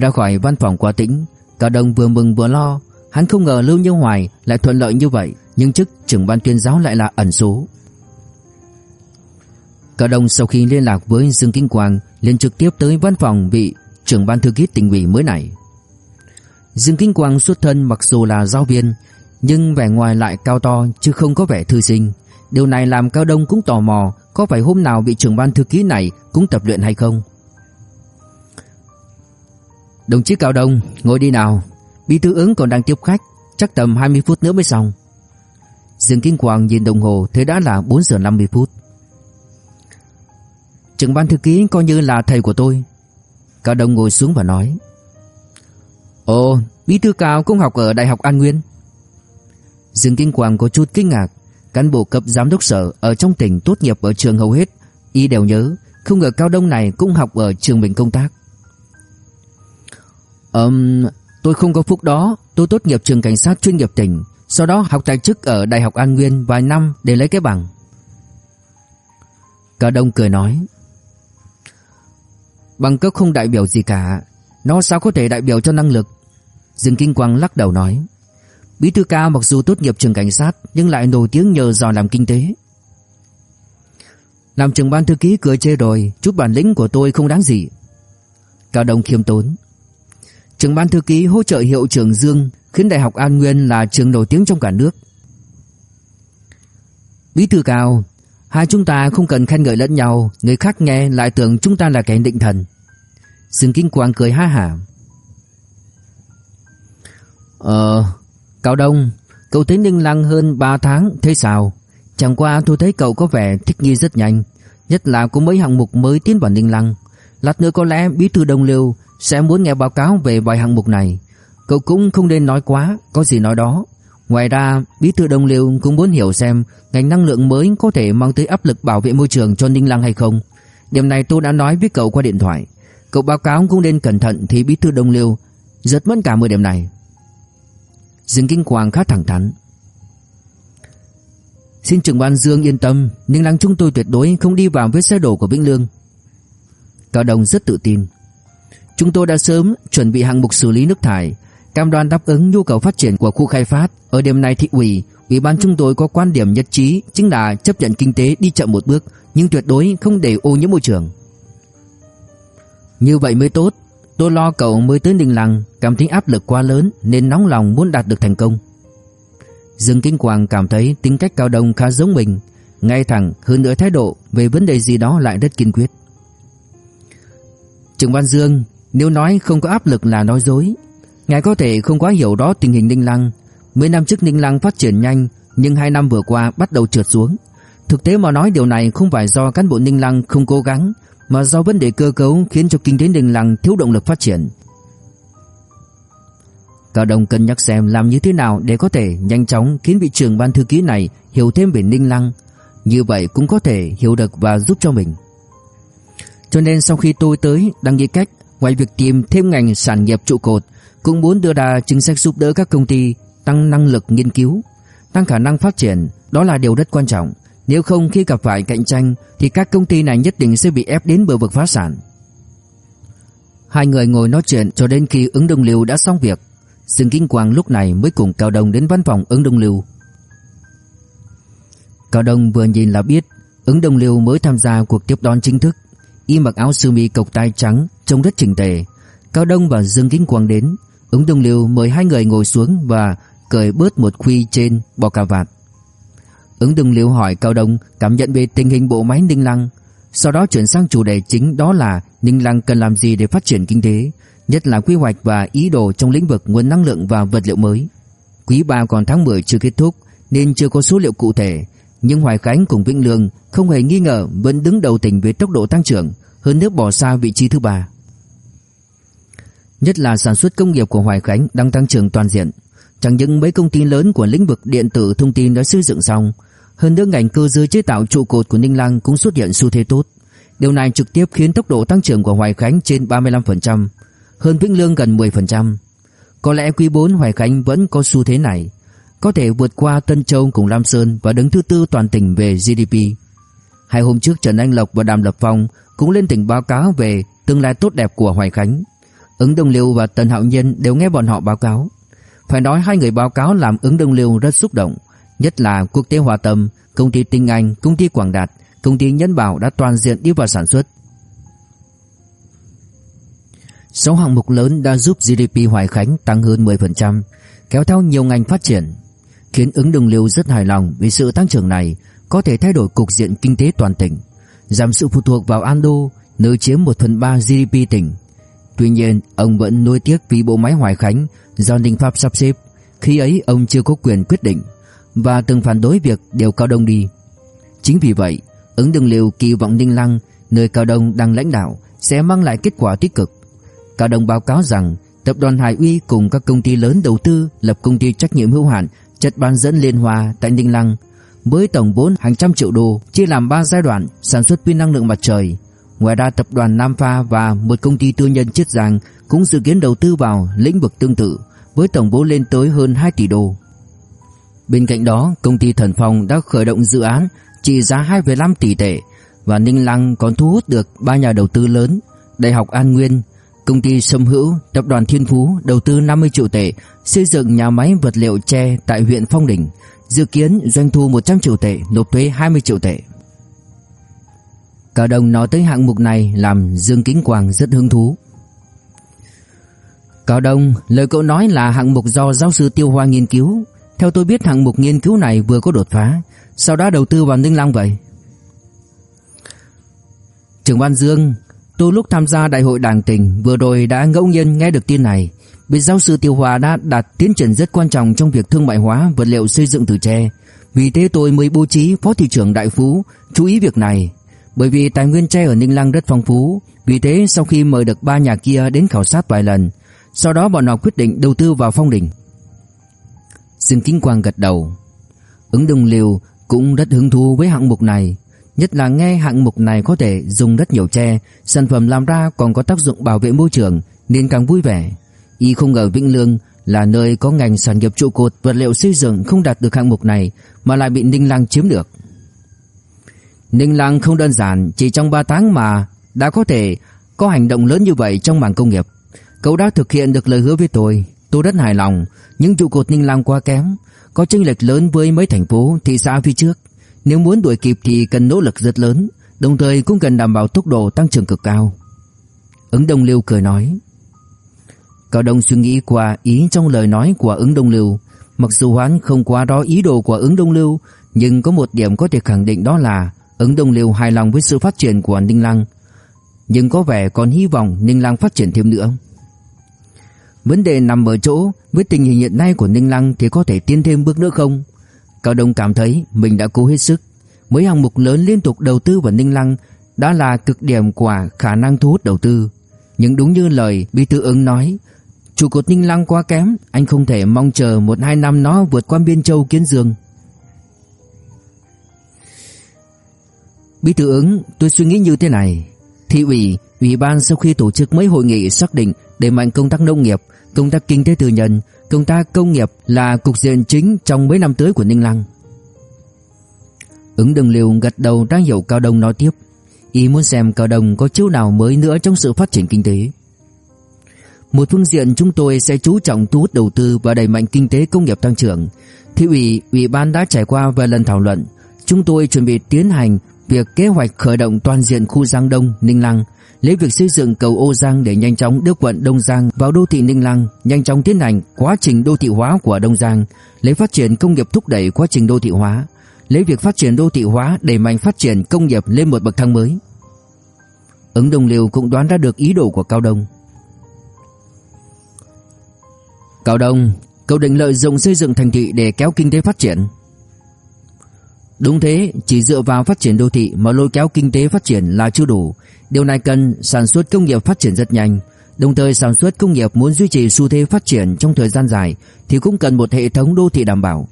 Ra khỏi văn phòng qua Tĩnh, Cao Đông vừa mừng vừa lo, hắn không ngờ Lưu Như Hoài lại thuận lợi như vậy, nhưng chức trưởng ban tuyên giáo lại là ẩn số. Cao Đông sau khi liên lạc với Dương Kinh Quang liền trực tiếp tới văn phòng vị trưởng ban thư ký tỉnh ủy mới này. Dương Kinh Quang xuất thân mặc dù là giáo viên, nhưng vẻ ngoài lại cao to chứ không có vẻ thư sinh. Điều này làm Cao Đông cũng tò mò có phải hôm nào vị trưởng ban thư ký này cũng tập luyện hay không. Đồng chí Cao Đông, ngồi đi nào. Bí thư ứng còn đang tiếp khách, chắc tầm 20 phút nữa mới xong. Dương Kinh Quang nhìn đồng hồ thấy đã là 4 giờ 50 phút. Trưởng ban thư ký coi như là thầy của tôi. Cao Đông ngồi xuống và nói. Ồ, bí thư cao cũng học ở Đại học An Nguyên. Dương Kinh Quang có chút kinh ngạc, cán bộ cấp giám đốc sở ở trong tỉnh tốt nghiệp ở trường hầu hết, y đều nhớ, không ngờ Cao Đông này cũng học ở trường mình công tác. Ừm, um, tôi không có phúc đó, tôi tốt nghiệp trường cảnh sát chuyên nghiệp tỉnh, sau đó học tại chức ở Đại học An Nguyên vài năm để lấy cái bằng. Cao Đông cười nói, bằng cấp không đại biểu gì cả, nó sao có thể đại biểu cho năng lực? Dương Kinh Quang lắc đầu nói Bí thư cao mặc dù tốt nghiệp trường cảnh sát Nhưng lại nổi tiếng nhờ giỏi làm kinh tế. Làm trưởng ban thư ký cười chê rồi Chút bản lĩnh của tôi không đáng gì. Cao Đông khiêm tốn Trưởng ban thư ký hỗ trợ hiệu trưởng Dương Khiến Đại học An Nguyên là trường nổi tiếng trong cả nước Bí thư cao Hai chúng ta không cần khen ngợi lẫn nhau Người khác nghe lại tưởng chúng ta là kẻ định thần Dương Kinh Quang cười ha hả. Ờ, Cao Đông, cậu tới Ninh Lăng hơn 3 tháng, thế sao? Chẳng qua tôi thấy cậu có vẻ thích nghi rất nhanh, nhất là có mấy hạng mục mới tiến vào Ninh Lăng. Lát nữa có lẽ Bí thư Đông Liêu sẽ muốn nghe báo cáo về vài hạng mục này. Cậu cũng không nên nói quá, có gì nói đó. Ngoài ra, Bí thư Đông Liêu cũng muốn hiểu xem ngành năng lượng mới có thể mang tới áp lực bảo vệ môi trường cho Ninh Lăng hay không. Điểm này tôi đã nói với cậu qua điện thoại. Cậu báo cáo cũng nên cẩn thận thì bí thư Đông Liêu rất mất cả 10 điểm này. Dương Kinh Quang khá thẳng thắn. Xin trưởng ban Dương yên tâm, nhưng lăng chúng tôi tuyệt đối không đi vào với xe đổ của Vĩnh Lương. Cao đồng rất tự tin. Chúng tôi đã sớm chuẩn bị hạng mục xử lý nước thải, cam đoan đáp ứng nhu cầu phát triển của khu khai phát. Ở điểm này thị ủy, ủy ban chúng tôi có quan điểm nhất trí chính là chấp nhận kinh tế đi chậm một bước, nhưng tuyệt đối không để ô nhiễm môi trường. Như vậy mới tốt. Tôi lo cậu mới tới Ninh Lăng Cảm thấy áp lực quá lớn Nên nóng lòng muốn đạt được thành công. Dương Kinh Quang cảm thấy tính cách cao đông khá giống mình. Ngay thẳng hơn nữa thái độ Về vấn đề gì đó lại rất kiên quyết. Trường văn Dương, nếu nói không có áp lực là nói dối. Ngài có thể không quá hiểu đó tình hình Ninh Lăng. Mấy năm trước Ninh Lăng phát triển nhanh, nhưng hai năm vừa qua bắt đầu trượt xuống. Thực tế mà nói điều này không phải do cán bộ Ninh Lăng không cố gắng, mà do vấn đề cơ cấu khiến cho kinh tế Ninh Lăng thiếu động lực phát triển. Cao Đông cân nhắc xem làm như thế nào để có thể nhanh chóng khiến vị trưởng ban thư ký này hiểu thêm về Ninh Lăng, như vậy cũng có thể hiểu được và giúp cho mình. Cho nên sau khi tôi tới đang nghĩ cách ngoài việc tìm thêm ngành sản nghiệp trụ cột, cũng muốn đưa ra chính sách giúp đỡ các công ty tăng năng lực nghiên cứu, tăng khả năng phát triển, đó là điều rất quan trọng. Nếu không khi gặp phải cạnh tranh thì các công ty này nhất định sẽ bị ép đến bờ vực phá sản. Hai người ngồi nói chuyện cho đến khi ứng đồng liều đã xong việc. Dương Kinh Quang lúc này mới cùng Cao Đông đến văn phòng ứng đồng liều. Cao Đông vừa nhìn là biết ứng đồng liều mới tham gia cuộc tiếp đón chính thức. Y mặc áo sơ mi cộc tay trắng, trông rất chỉnh tề. Cao Đông và Dương kính Quang đến, ứng đồng liều mời hai người ngồi xuống và cởi bớt một khuy trên bỏ cà vạt. Ứng Đồng Liêu hỏi Cao Đông cảm nhận về tình hình bộ máy Ninh Lăng, sau đó chuyển sang chủ đề chính đó là Ninh Lăng cần làm gì để phát triển kinh tế, nhất là quy hoạch và ý đồ trong lĩnh vực nguồn năng lượng và vật liệu mới. Quý 3 còn tháng 10 chưa kết thúc nên chưa có số liệu cụ thể, nhưng Hoài Khánh cùng Vĩnh Lương không hề nghi ngờ vẫn đứng đầu tỉnh về tốc độ tăng trưởng, hơn nước bỏ xa vị trí thứ ba. Nhất là sản xuất công nghiệp của Hoài Khánh đang tăng trưởng toàn diện. Chẳng những mấy công ty lớn của lĩnh vực điện tử thông tin đã xây dựng xong, hơn nữa ngành cơ giới chế tạo trụ cột của Ninh Lăng cũng xuất hiện xu thế tốt. Điều này trực tiếp khiến tốc độ tăng trưởng của Hoài Khánh trên 35%, hơn Vĩnh Lương gần 10%. Có lẽ quý 4 Hoài Khánh vẫn có xu thế này, có thể vượt qua Tân Châu cùng Lam Sơn và đứng thứ tư toàn tỉnh về GDP. Hai hôm trước Trần Anh Lộc và Đàm Lập Phong cũng lên tỉnh báo cáo về tương lai tốt đẹp của Hoài Khánh. Ứng Đông Liêu và Tần Hạo Nhân đều nghe bọn họ báo cáo. Phải nói hai người báo cáo làm ứng Đông Liêu rất xúc động, nhất là Quốc tế Hòa Tâm, công ty Tinh Anh, công ty Quảng Đạt, công ty Nhân Bảo đã toàn diện đi vào sản xuất. Sáu hạng mục lớn đã giúp GDP Hoài Khánh tăng hơn 10%, kéo theo nhiều ngành phát triển, khiến ứng đồng liêu rất hài lòng vì sự tăng trưởng này có thể thay đổi cục diện kinh tế toàn tỉnh, giảm sự phụ thuộc vào Ando, nơi chiếm 1 phần 3 GDP tỉnh. Tuy nhiên, ông vẫn nuối tiếc vì bộ máy Hoài Khánh do Ninh Pháp sắp xếp, khi ấy ông chưa có quyền quyết định và từng phản đối việc điều Cao Đông đi. Chính vì vậy, ứng đường liều kỳ vọng Ninh Lăng, nơi Cao Đông đang lãnh đạo, sẽ mang lại kết quả tích cực. Cao Đông báo cáo rằng tập đoàn Hải Uy cùng các công ty lớn đầu tư lập công ty trách nhiệm hữu hạn chất bán dẫn Liên Hoa tại Ninh Lăng với tổng vốn hàng trăm triệu đô, chia làm 3 giai đoạn sản xuất pin năng lượng mặt trời. Ngoài ra tập đoàn Nam Pha và một công ty tư nhân Chiết Giang cũng dự kiến đầu tư vào lĩnh vực tương tự với tổng vốn lên tới hơn 2 tỷ đô. Bên cạnh đó, công ty Thần Phong đã khởi động dự án trị giá 2,5 tỷ tệ và Ninh Lăng còn thu hút được ba nhà đầu tư lớn, Đại học An Nguyên, công ty Sâm Hữu, tập đoàn Thiên Phú đầu tư 50 triệu tệ xây dựng nhà máy vật liệu tre tại huyện Phong Đình, dự kiến doanh thu 100 triệu tệ, nộp thuế 20 triệu tệ. Cả đồng nói tới hạng mục này làm Dương Kính Quang rất hứng thú. Cao Đông, lời cậu nói là hạng mục do giáo sư Tiêu Hoa nghiên cứu, theo tôi biết hạng mục nghiên cứu này vừa có đột phá, sau đó đầu tư vào Ninh Long vậy. Trưởng ban Dương, tôi lúc tham gia đại hội đảng tỉnh vừa rồi đã ngẫu nhiên nghe được tin này. Biết giáo sư Tiêu Hoa đã đạt tiến triển rất quan trọng trong việc thương mại hóa vật liệu xây dựng từ tre. Vì thế tôi mới bố trí phó thị trưởng Đại Phú chú ý việc này. Bởi vì tài nguyên tre ở Ninh Lăng rất phong phú, vì thế sau khi mời được ba nhà kia đến khảo sát vài lần, sau đó bọn họ quyết định đầu tư vào Phong Đình. Dương Kính Quang gật đầu. Ứng Đồng Liều cũng rất hứng thú với hạng mục này, nhất là nghe hạng mục này có thể dùng rất nhiều tre, sản phẩm làm ra còn có tác dụng bảo vệ môi trường nên càng vui vẻ. Y không ngờ Vĩnh Lương là nơi có ngành sản nghiệp trụ cột vật liệu xây dựng không đạt được hạng mục này mà lại bị Ninh Lăng chiếm được. Ninh Lăng không đơn giản, chỉ trong 3 tháng mà đã có thể có hành động lớn như vậy trong mảng công nghiệp. Cậu đã thực hiện được lời hứa với tôi, Tôi rất hài lòng, nhưng trụ cột Ninh Lăng quá kém, có chênh lệch lớn với mấy thành phố thị xã phía trước. Nếu muốn đuổi kịp thì cần nỗ lực rất lớn, đồng thời cũng cần đảm bảo tốc độ tăng trưởng cực cao. Ứng Đông Lưu cười nói. Cao Đông suy nghĩ qua ý trong lời nói của ứng Đông Lưu, mặc dù hắn không quá rõ ý đồ của ứng Đông Lưu, nhưng có một điểm có thể khẳng định đó là ứng Đông liêu hài lòng với sự phát triển của Ninh Lăng. nhưng có vẻ còn hy vọng Ninh Lăng phát triển thêm nữa. Vấn đề nằm ở chỗ với tình hình hiện nay của Ninh Lăng thì có thể tiến thêm bước nữa không? Cao Đông cảm thấy mình đã cố hết sức. Mấy hạng mục lớn liên tục đầu tư vào Ninh Lăng đã là cực điểm của khả năng thu hút đầu tư. Nhưng đúng như lời Bí thư ứng nói, trụ cột Ninh Lăng quá kém, anh không thể mong chờ một hai năm nó vượt qua Biên Châu Kiến Dương. Bí thư ứng, tôi suy nghĩ như thế này. Thị ủy, ủy ban sau khi tổ chức mấy hội nghị xác định đẩy mạnh công tác nông nghiệp, công tác kinh tế tư nhân, công tác công nghiệp là cục diện chính trong mấy năm tới của Ninh Lăng. Ứng Đường Liêu gật đầu đang hiểu Cao Đông nói tiếp. Y muốn xem Cao Đông có chiếu nào mới nữa trong sự phát triển kinh tế. Một phương diện chúng tôi sẽ chú trọng thu hút đầu tư và đẩy mạnh kinh tế công nghiệp tăng trưởng. Thị ủy, ủy ban đã trải qua vài lần thảo luận. Chúng tôi chuẩn bị tiến hành việc kế hoạch khởi động toàn diện khu Giang Đông, Ninh Lăng, lấy việc xây dựng cầu Ô Giang để nhanh chóng đưa quận Đông Giang vào đô thị Ninh Lăng, nhanh chóng tiến hành quá trình đô thị hóa của Đông Giang, lấy phát triển công nghiệp thúc đẩy quá trình đô thị hóa, lấy việc phát triển đô thị hóa đẩy mạnh phát triển công nghiệp lên một bậc thang mới. Ứng Đồng Liêu cũng đoán ra được ý đồ của Cao Đông. Cao Đông, cậu định lợi dụng xây dựng thành thị để kéo kinh tế phát triển. Đúng thế, chỉ dựa vào phát triển đô thị mà lôi kéo kinh tế phát triển là chưa đủ. Điều này cần sản xuất công nghiệp phát triển rất nhanh. Đồng thời sản xuất công nghiệp muốn duy trì xu thế phát triển trong thời gian dài thì cũng cần một hệ thống đô thị đảm bảo.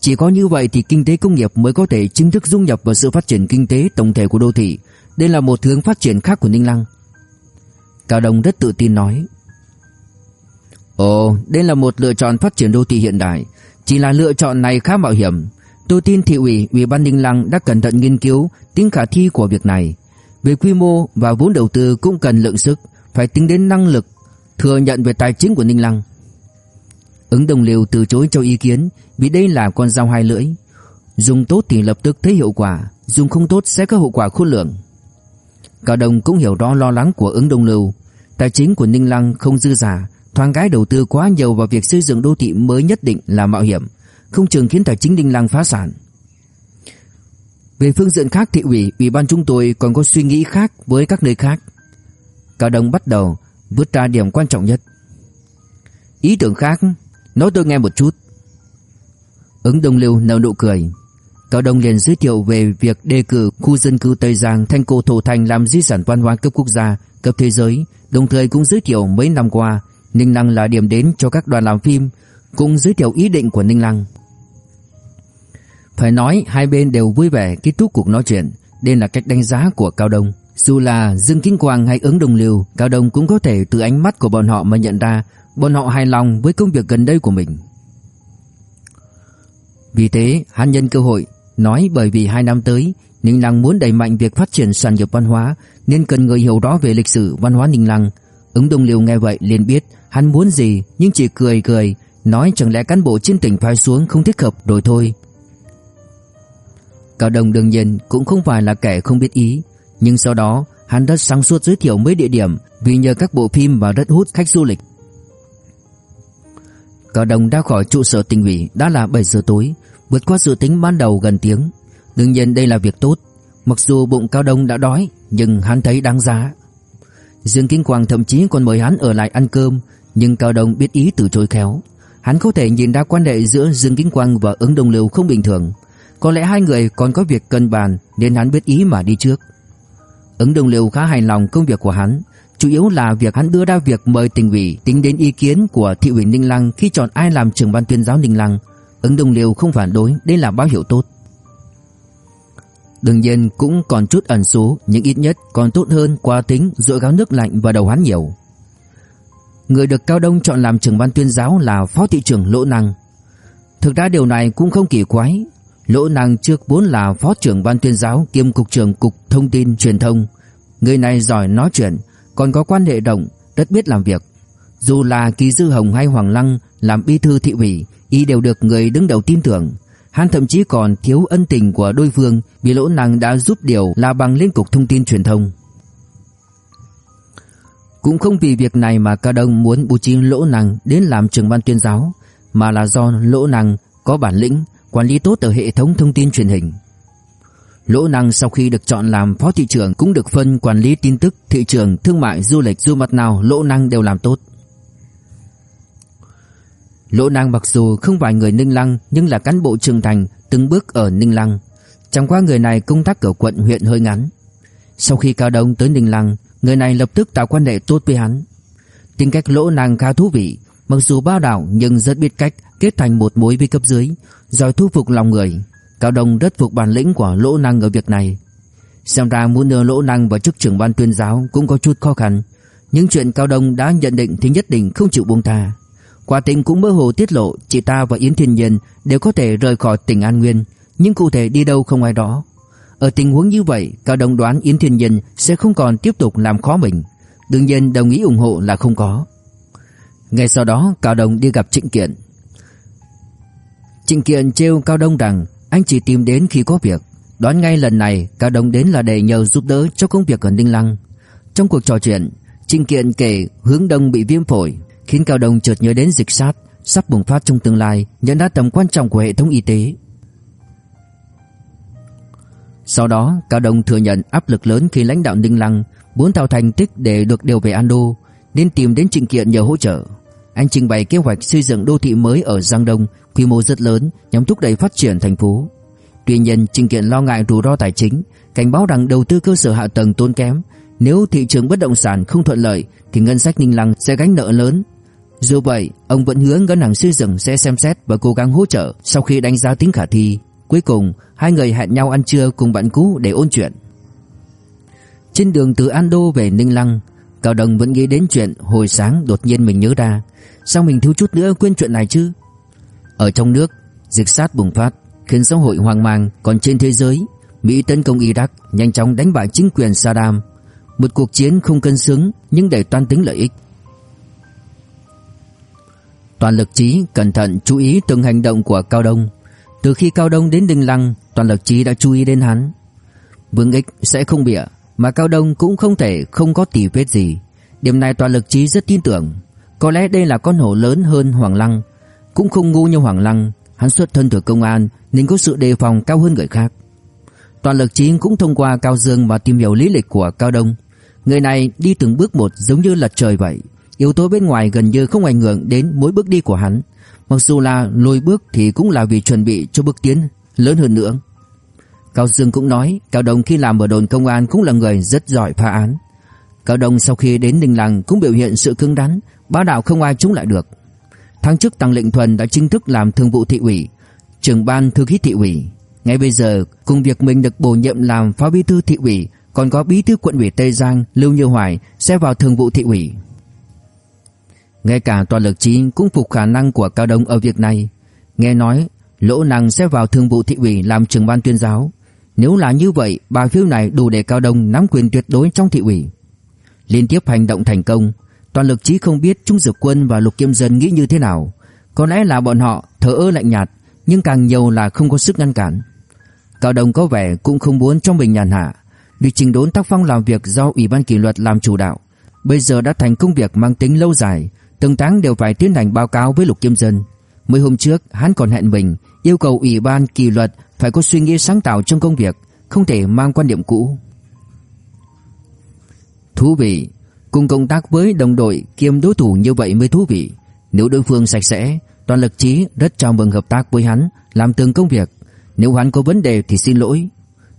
Chỉ có như vậy thì kinh tế công nghiệp mới có thể chính thức dung nhập vào sự phát triển kinh tế tổng thể của đô thị. Đây là một hướng phát triển khác của Ninh Lăng. Cao Đông rất tự tin nói. Ồ, đây là một lựa chọn phát triển đô thị hiện đại. Chỉ là lựa chọn này khá mạo hiểm. Tôi tin thị ủy, ủy ban Ninh Lăng đã cẩn thận nghiên cứu tính khả thi của việc này. Về quy mô và vốn đầu tư cũng cần lượng sức, phải tính đến năng lực, thừa nhận về tài chính của Ninh Lăng. Ứng đồng liều từ chối cho ý kiến vì đây là con dao hai lưỡi. Dùng tốt thì lập tức thấy hiệu quả, dùng không tốt sẽ có hậu quả khôn lường. Cao Đồng cũng hiểu rõ lo lắng của ứng đồng liều. Tài chính của Ninh Lăng không dư giả, thoáng cái đầu tư quá nhiều vào việc xây dựng đô thị mới nhất định là mạo hiểm không chừng khiến tài chính Đinh Lăng phá sản. Về phương diện khác thị ủy, ủy ban chúng tôi còn có suy nghĩ khác với các nơi khác. Cao Đông bắt đầu vứt ra điểm quan trọng nhất. Ý tưởng khác, nói tôi nghe một chút. Ứng Đông Lưu nở nụ cười. Cao Đông liền giới thiệu về việc đề cử khu dân cư Tây Giang Thanh Cô Thổ Thành làm di sản văn hóa cấp quốc gia, cấp thế giới, đồng thời cũng giới thiệu mấy năm qua Ninh Lăng là điểm đến cho các đoàn làm phim, cũng giới thiệu ý định của Ninh Lăng. Phải nói hai bên đều vui vẻ kết thúc cuộc nói chuyện. Đây là cách đánh giá của Cao Đông. Dù là Dương Kinh Quang hay ứng đồng liều Cao Đông cũng có thể từ ánh mắt của bọn họ mà nhận ra Bọn họ hài lòng với công việc gần đây của mình. Vì thế, hắn nhân cơ hội Nói bởi vì hai năm tới, Ninh Lăng muốn đẩy mạnh việc phát triển sản nghiệp văn hóa, Nên cần người hiểu rõ về lịch sử văn hóa Ninh Lăng. Ứng đồng liều nghe vậy liền biết Hắn muốn gì, nhưng chỉ cười cười, Nói chẳng lẽ cán bộ trên tỉnh phái xuống không thích hợp rồi thôi. Cao Đông đương nhiên cũng không phải là kẻ không biết ý, nhưng sau đó hắn rất sáng suốt giới thiệu mấy địa điểm vì nhờ các bộ phim và rất hút khách du lịch. Cao Đông ra khỏi trụ sở tỉnh ủy đã là 7 giờ tối, vượt qua dự tính ban đầu gần tiếng. Đương nhiên đây là việc tốt, mặc dù bụng Cao Đông đã đói nhưng hắn thấy đáng giá. Dương Kinh Quang thậm chí còn mời hắn ở lại ăn cơm, nhưng Cao Đông biết ý từ chối khéo. Hắn có thể nhìn ra quan hệ giữa Dương Kinh Quang và ứng đồng liều không bình thường. Có lẽ hai người còn có việc cần bàn nên hắn biết ý mà đi trước. Ứng đồng liều khá hài lòng công việc của hắn, chủ yếu là việc hắn đưa ra việc mời tỉnh ủy tính đến ý kiến của thị ủy Ninh Lăng khi chọn ai làm trưởng ban tuyên giáo Ninh Lăng. Ứng đồng liều không phản đối, đây là báo hiệu tốt. Đương nhiên cũng còn chút ẩn số, nhưng ít nhất còn tốt hơn qua tính Rội gáo nước lạnh vào đầu hắn nhiều. Người được Cao Đông chọn làm trưởng ban tuyên giáo là phó thị trưởng Lỗ Năng. Thực ra điều này cũng không kỳ quái, Lỗ Năng trước vốn là phó trưởng ban tuyên giáo kiêm cục trưởng cục thông tin truyền thông. Người này giỏi nói chuyện, còn có quan hệ rộng, rất biết làm việc. Dù là Kỳ Dư Hồng hay Hoàng Lăng làm bí thư thị ủy, y đều được người đứng đầu tin tưởng. Hắn thậm chí còn thiếu ân tình của đối phương vì Lỗ Năng đã giúp điều là bằng lên cục thông tin truyền thông. Cũng không vì việc này mà Cao Đông muốn bố trí Lỗ Năng đến làm trưởng ban tuyên giáo, mà là do Lỗ Năng có bản lĩnh, quản lý tốt ở hệ thống thông tin truyền hình. Lỗ Năng sau khi được chọn làm phó thị trưởng cũng được phân quản lý tin tức, thị trường, thương mại, du lịch, du mặt nào Lỗ Năng đều làm tốt. Lỗ Năng mặc dù không phải người Ninh Lăng nhưng là cán bộ trưởng thành từng bước ở Ninh Lăng. Chẳng qua người này công tác ở quận huyện hơi ngắn. Sau khi Cao Đông tới Ninh Lăng, người này lập tức tạo quan hệ tốt với hắn. Tính cách Lỗ Năng khá thú vị, mặc dù bao đảo nhưng rất biết cách kết thành một mối với cấp dưới, rồi thu phục lòng người. Cao Đông rất phục bản lĩnh của Lỗ Năng ở việc này. Xem ra muốn đưa Lỗ Năng vào chức trưởng ban tuyên giáo cũng có chút khó khăn. Những chuyện Cao Đông đã nhận định thì nhất định không chịu buông tha. Quả tình cũng mơ hồ tiết lộ chị ta và Yến Thiên Nhiên đều có thể rời khỏi tỉnh An Nguyên, nhưng cụ thể đi đâu không ai đó Ở tình huống như vậy, Cao Đông đoán Yến Thiên Nhiên sẽ không còn tiếp tục làm khó mình. Đương nhiên đồng ý ủng hộ là không có. Ngay sau đó, Cao Đông đi gặp Trịnh Kiện. Trịnh Kiện trêu Cao Đông rằng anh chỉ tìm đến khi có việc. Đoán ngay lần này, Cao Đông đến là để nhờ giúp đỡ cho công việc ở Ninh Lăng. Trong cuộc trò chuyện, Trịnh Kiện kể hướng đông bị viêm phổi, khiến Cao Đông chợt nhớ đến dịch sát sắp bùng phát trong tương lai, nhận ra tầm quan trọng của hệ thống y tế. Sau đó, Cao Đông thừa nhận áp lực lớn khi lãnh đạo Ninh Lăng muốn tạo thành tích để được điều về ando nên tìm đến Trịnh Kiện nhờ hỗ trợ. Anh trình bày kế hoạch xây dựng đô thị mới ở Giang Đông, quy mô rất lớn nhằm thúc đẩy phát triển thành phố. Tuy nhiên, trình Kiện lo ngại rủi ro tài chính, cảnh báo rằng đầu tư cơ sở hạ tầng tốn kém, nếu thị trường bất động sản không thuận lợi thì ngân sách Ninh Lăng sẽ gánh nợ lớn, dù vậy, ông vẫn hứa ngân hàng xây dựng sẽ xem xét và cố gắng hỗ trợ sau khi đánh giá tính khả thi. Cuối cùng, hai người hẹn nhau ăn trưa cùng bạn cũ để ôn chuyện. Trên đường từ An Đô về Ninh Lăng, Cao Đồng vẫn nghĩ đến chuyện hồi sáng đột nhiên mình nhớ ra. Sao mình thiếu chút nữa quên chuyện này chứ? Ở trong nước, dịch sát bùng phát, khiến xã hội hoang mang, còn trên thế giới, Mỹ tấn công Iraq, nhanh chóng đánh bại chính quyền Saddam. Một cuộc chiến không cân xứng nhưng đầy toan tính lợi ích. Toàn lực trí cẩn thận chú ý từng hành động của Cao Đông. Từ khi Cao Đông đến Đinh Lăng, toàn lực trí đã chú ý đến hắn. Vương Ích sẽ không bịa, mà Cao Đông cũng không thể không có tỉ vết gì. Điểm này toàn lực trí rất tin tưởng. Có lẽ đây là con hổ lớn hơn Hoàng Lăng, cũng không ngu như Hoàng Lăng. Hắn xuất thân từ công an, nên có sự đề phòng cao hơn người khác. Toàn lực chính cũng thông qua Cao Dương và tìm hiểu lý lịch của Cao Đông. Người này đi từng bước một giống như lật trời vậy. Yếu tố bên ngoài gần như không ảnh hưởng đến mỗi bước đi của hắn Mặc dù là lùi bước thì cũng là vì chuẩn bị cho bước tiến lớn hơn nữa Cao Dương cũng nói, Cao Đông khi làm ở đồn công an cũng là người rất giỏi phá án Cao Đông sau khi đến Ninh Lăng cũng biểu hiện sự cứng rắn, Bá đạo không ai chống lại được Tháng trước Tăng Lệnh Thuần đã chính thức làm thường vụ thị ủy trưởng ban thư ký thị ủy Ngay bây giờ cùng việc mình được bổ nhiệm làm phó bí thư thị ủy Còn có bí thư quận ủy Tây Giang Lưu Như Hoài sẽ vào thường vụ thị ủy ngay cả toàn lực trí cũng phục khả năng của Cao Đông ở việc này. Nghe nói Lỗ Năng sẽ vào thường vụ thị ủy làm trưởng ban tuyên giáo. Nếu là như vậy, bài phiếu này đủ để Cao Đông nắm quyền tuyệt đối trong thị ủy. Liên tiếp hành động thành công, toàn lực trí không biết Trung Dược Quân và Lục Kiêm Dân nghĩ như thế nào. Có lẽ là bọn họ thở ơ lạnh nhạt, nhưng càng nhiều là không có sức ngăn cản. Cao đồng có vẻ cũng không muốn trong mình nhàn hạ. Việc trình đốn tác phong làm việc do Ủy ban kỷ luật làm chủ đạo, bây giờ đã thành công việc mang tính lâu dài, từng tháng đều phải tiến hành báo cáo với Lục Kiêm Dân. Mấy hôm trước, hắn còn hẹn mình yêu cầu ủy ban kỷ luật phải có suy nghĩ sáng tạo trong công việc, không thể mang quan điểm cũ. Thú vị, cùng công tác với đồng đội kiêm đối thủ như vậy mới thú vị. Nếu đối phương sạch sẽ, toàn lực trí rất chào mừng hợp tác với hắn, làm từng công việc. Nếu hắn có vấn đề thì xin lỗi.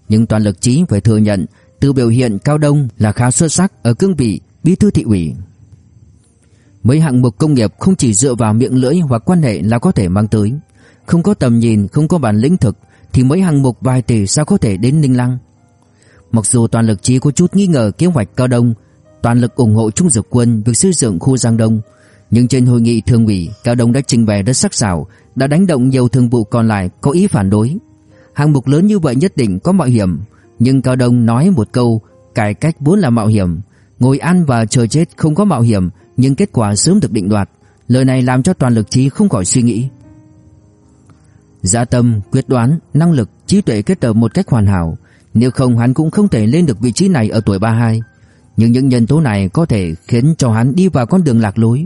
Nhưng toàn lực trí phải thừa nhận, từ biểu hiện cao đông là khá xuất sắc ở cương vị bí thư thị ủy. Mấy hạng mục công nghiệp không chỉ dựa vào miệng lưỡi hoặc quan hệ là có thể mang tới. Không có tầm nhìn, không có bản lĩnh thực thì mấy hạng mục vài tỷ sao có thể đến Ninh Lăng. Mặc dù toàn lực trí có chút nghi ngờ kế hoạch cao đông, toàn lực ủng hộ Trung Dực Quân việc xây dựng khu Giang Đông, nhưng trên hội nghị thường ủy, Cao Đông đã trình bày rất sắc sảo, đã đánh động nhiều thường vụ còn lại có ý phản đối. Hạng mục lớn như vậy nhất định có mạo hiểm, nhưng Cao Đông nói một câu, cải cách vốn là mạo hiểm, ngồi ăn và chờ chết không có mạo hiểm, nhưng kết quả sớm được định đoạt. Lời này làm cho toàn lực trí không khỏi suy nghĩ. Dạ tâm, quyết đoán, năng lực, trí tuệ kết hợp một cách hoàn hảo, nếu không hắn cũng không thể lên được vị trí này ở tuổi 32. Nhưng những nhân tố này có thể khiến cho hắn đi vào con đường lạc lối.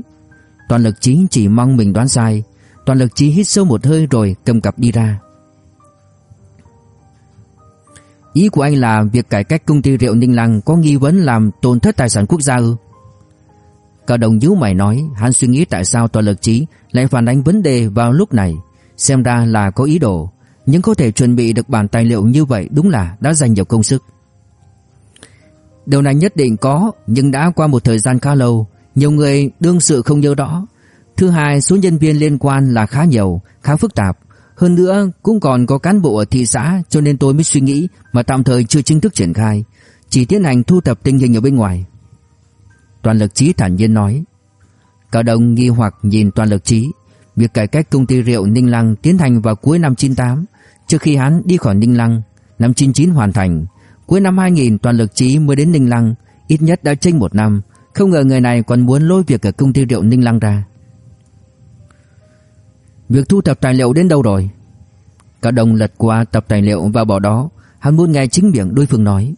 Toàn lực trí chỉ mong mình đoán sai, toàn lực trí hít sâu một hơi rồi cầm cặp đi ra. Ý của anh là việc cải cách công ty rượu Ninh Lăng có nghi vấn làm tổn thất tài sản quốc gia ư? Cao Đồng nhíu mày nói, hắn suy nghĩ tại sao toàn lực trí lại phản ánh vấn đề vào lúc này, xem ra là có ý đồ, nhưng có thể chuẩn bị được bản tài liệu như vậy đúng là đã dành nhiều công sức. Điều này nhất định có, nhưng đã qua một thời gian khá lâu, nhiều người đương sự không nhớ rõ. Thứ hai, số nhân viên liên quan là khá nhiều, khá phức tạp. Hơn nữa, cũng còn có cán bộ ở thị xã cho nên tôi mới suy nghĩ mà tạm thời chưa chính thức triển khai, chỉ tiến hành thu thập tình hình ở bên ngoài. Toàn lực trí thản nhiên nói. Cao đồng nghi hoặc nhìn toàn lực trí. Việc cải cách công ty rượu Ninh Lăng tiến hành vào cuối năm 98, trước khi hắn đi khỏi Ninh Lăng, năm 99 hoàn thành. Cuối năm 2000 toàn lực trí mới đến Ninh Lăng, ít nhất đã chênh một năm. Không ngờ người này còn muốn lôi việc ở công ty rượu Ninh Lăng ra. Việc thu thập tài liệu đến đâu rồi? Cả đồng lật qua tập tài liệu và bỏ đó, hắn muốn nghe chính miệng đối phương nói.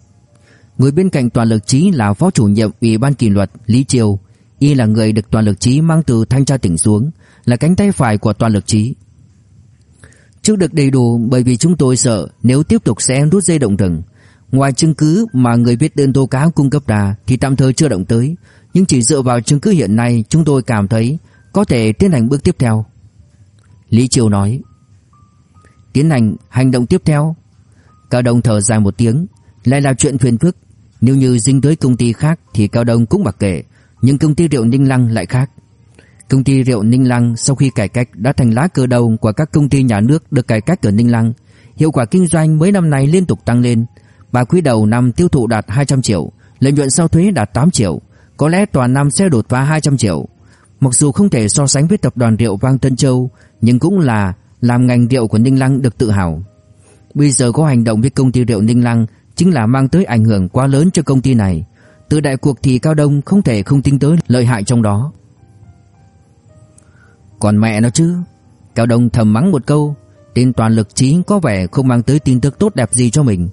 Người bên cạnh toàn lực trí là phó chủ nhiệm ủy ban kỷ luật Lý Triều, y là người được toàn lực trí mang từ thanh tra tỉnh xuống, là cánh tay phải của toàn lực trí. Trước được đầy đủ bởi vì chúng tôi sợ nếu tiếp tục sẽ rút dây động rừng. Ngoài chứng cứ mà người viết đơn tố cáo cung cấp ra thì tạm thời chưa động tới, nhưng chỉ dựa vào chứng cứ hiện nay chúng tôi cảm thấy có thể tiến hành bước tiếp theo. Lý Triều nói. Tiến hành hành động tiếp theo. Cao Đông thở dài một tiếng, lại là chuyện phiền phức, nếu như dính tới công ty khác thì Cao Đông cũng mặc kệ, nhưng công ty rượu Ninh Lăng lại khác. Công ty rượu Ninh Lăng sau khi cải cách đã thành lá cờ đầu của các công ty nhà nước được cải cách ở Ninh Lăng. Hiệu quả kinh doanh mấy năm nay liên tục tăng lên. Ba quý đầu năm tiêu thụ đạt 200 triệu, lợi nhuận sau thuế đạt 8 triệu, có lẽ toàn năm sẽ đột phá 200 triệu. Mặc dù không thể so sánh với tập đoàn rượu Vang Tân Châu, nhưng cũng là làm ngành rượu của Ninh Lăng được tự hào. Bây giờ có hành động với công ty rượu Ninh Lăng chính là mang tới ảnh hưởng quá lớn cho công ty này. Từ đại cuộc thì Cao Đông không thể không tính tới lợi hại trong đó. Còn mẹ nó chứ. Cao Đông thầm mắng một câu, tên toàn lực trí có vẻ không mang tới tin tức tốt đẹp gì cho mình.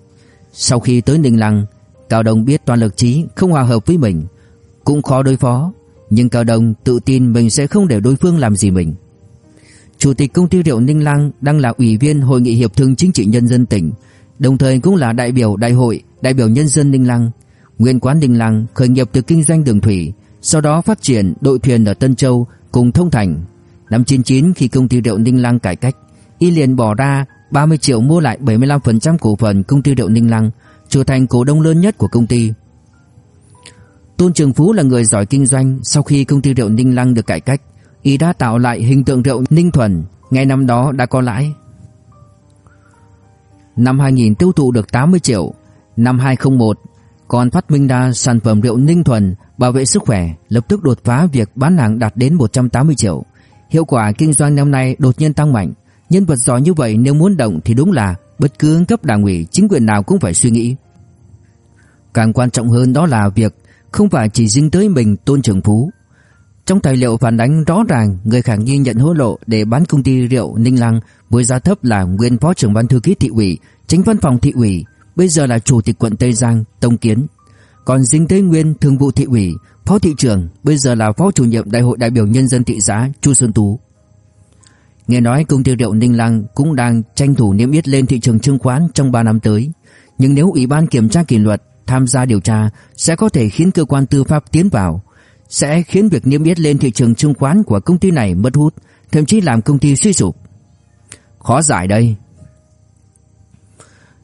Sau khi tới Ninh Lăng, Cao Đông biết toàn lực trí không hòa hợp với mình, cũng khó đối phó, nhưng Cao Đông tự tin mình sẽ không để đối phương làm gì mình. Chủ tịch công ty rượu Ninh Lăng đang là ủy viên Hội nghị Hiệp thương Chính trị Nhân dân tỉnh, đồng thời cũng là đại biểu đại hội, đại biểu nhân dân Ninh Lăng. Nguyên quán Ninh Lăng khởi nghiệp từ kinh doanh đường thủy, sau đó phát triển đội thuyền ở Tân Châu cùng Thông Thành. Năm 99 khi công ty rượu Ninh Lăng cải cách, y liền bỏ ra 30 triệu mua lại 75% cổ phần công ty rượu Ninh Lăng, trở thành cổ đông lớn nhất của công ty. Tôn Trường Phú là người giỏi kinh doanh, sau khi công ty rượu Ninh Lăng được cải cách, y đã tạo lại hình tượng rượu Ninh Thuần, Ngay năm đó đã có lãi. Năm 2000 tiêu thụ được 80 triệu, năm 2001 còn phát minh ra sản phẩm rượu Ninh Thuần bảo vệ sức khỏe, lập tức đột phá việc bán hàng đạt đến 180 triệu. Hiệu quả kinh doanh năm nay đột nhiên tăng mạnh, nhân vật giỏi như vậy nếu muốn động thì đúng là bất cứ cấp đảng ủy, chính quyền nào cũng phải suy nghĩ. Càng quan trọng hơn đó là việc không phải chỉ dính tới mình Tôn Trường Phú. Trong tài liệu phản ánh rõ ràng người khả nghi nhận hối lộ để bán công ty rượu Ninh Lăng với giá thấp là nguyên phó trưởng ban thư ký thị ủy, chính văn phòng thị ủy, bây giờ là chủ tịch quận Tây Giang Tông Kiến. Còn dính tới nguyên thường vụ thị ủy, phó thị trưởng, bây giờ là phó chủ nhiệm đại hội đại biểu nhân dân thị xã Chu Xuân Tú. Nghe nói công ty rượu Ninh Lăng cũng đang tranh thủ niêm yết lên thị trường chứng khoán trong 3 năm tới, nhưng nếu ủy ban kiểm tra kỷ luật tham gia điều tra sẽ có thể khiến cơ quan tư pháp tiến vào, sẽ khiến việc niêm yết lên thị trường chứng khoán của công ty này mất hút, thậm chí làm công ty suy sụp. Khó giải đây.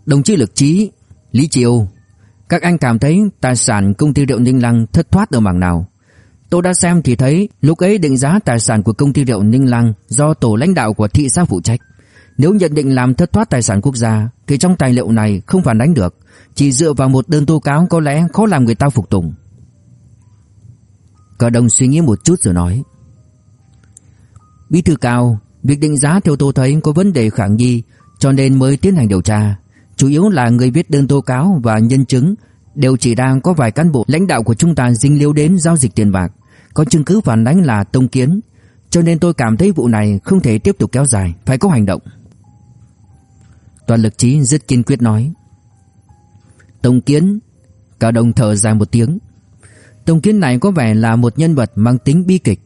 Đồng chí Lực Trí, Lý Triều, các anh cảm thấy tài sản công ty rượu Ninh Lăng thất thoát ở mảng nào? Tôi đã xem thì thấy lúc ấy định giá tài sản của công ty rượu Ninh Lăng do tổ lãnh đạo của thị xã phụ trách. Nếu nhận định làm thất thoát tài sản quốc gia thì trong tài liệu này không phản ánh được, chỉ dựa vào một đơn tố cáo có lẽ khó làm người ta phục tùng. Cả đồng suy nghĩ một chút rồi nói. Bí thư cao, việc định giá theo tôi thấy có vấn đề khả nghi cho nên mới tiến hành điều tra. Chủ yếu là người viết đơn tố cáo và nhân chứng đều chỉ đang có vài cán bộ lãnh đạo của chúng ta dính líu đến giao dịch tiền bạc, có chứng cứ phản ánh là tông kiến, cho nên tôi cảm thấy vụ này không thể tiếp tục kéo dài, phải có hành động. Toàn lực trí rất kiên quyết nói. Tông kiến, cả đồng thở dài một tiếng. Tông kiến này có vẻ là một nhân vật mang tính bi kịch.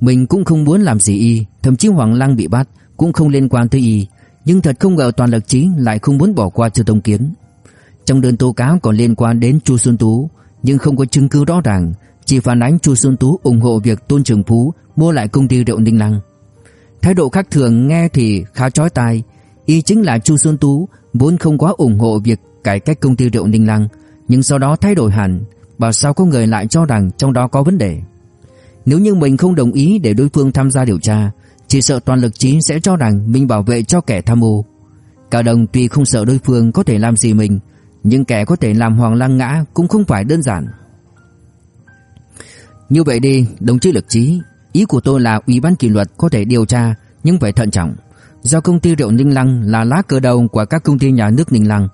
Mình cũng không muốn làm gì y, thậm chí Hoàng Lăng bị bắt cũng không liên quan tới y, nhưng thật không ngờ toàn lực trí lại không muốn bỏ qua cho Tông kiến. Trong đơn tố cáo còn liên quan đến Chu Xuân Tú, nhưng không có chứng cứ rõ ràng, chỉ phản ánh Chu Xuân Tú ủng hộ việc Tôn Trường Phú mua lại công ty rượu Ninh Lăng. Thái độ khác thường nghe thì khá chói tai, y chính là Chu Xuân Tú vốn không quá ủng hộ việc cải cách công ty rượu Ninh Lăng, nhưng sau đó thay đổi hẳn, bảo sao có người lại cho rằng trong đó có vấn đề. Nếu như mình không đồng ý để đối phương tham gia điều tra, chỉ sợ toàn lực trí sẽ cho rằng mình bảo vệ cho kẻ tham mưu. Cả đồng tuy không sợ đối phương có thể làm gì mình, nhưng kẻ có thể làm Hoàng Lăng ngã cũng không phải đơn giản. Như vậy đi, đồng chí Lực Trí, ý của tôi là Ủy ban kỷ luật có thể điều tra nhưng phải thận trọng. Do công ty rượu Ninh Lăng là lá cờ đầu của các công ty nhà nước Ninh Lăng,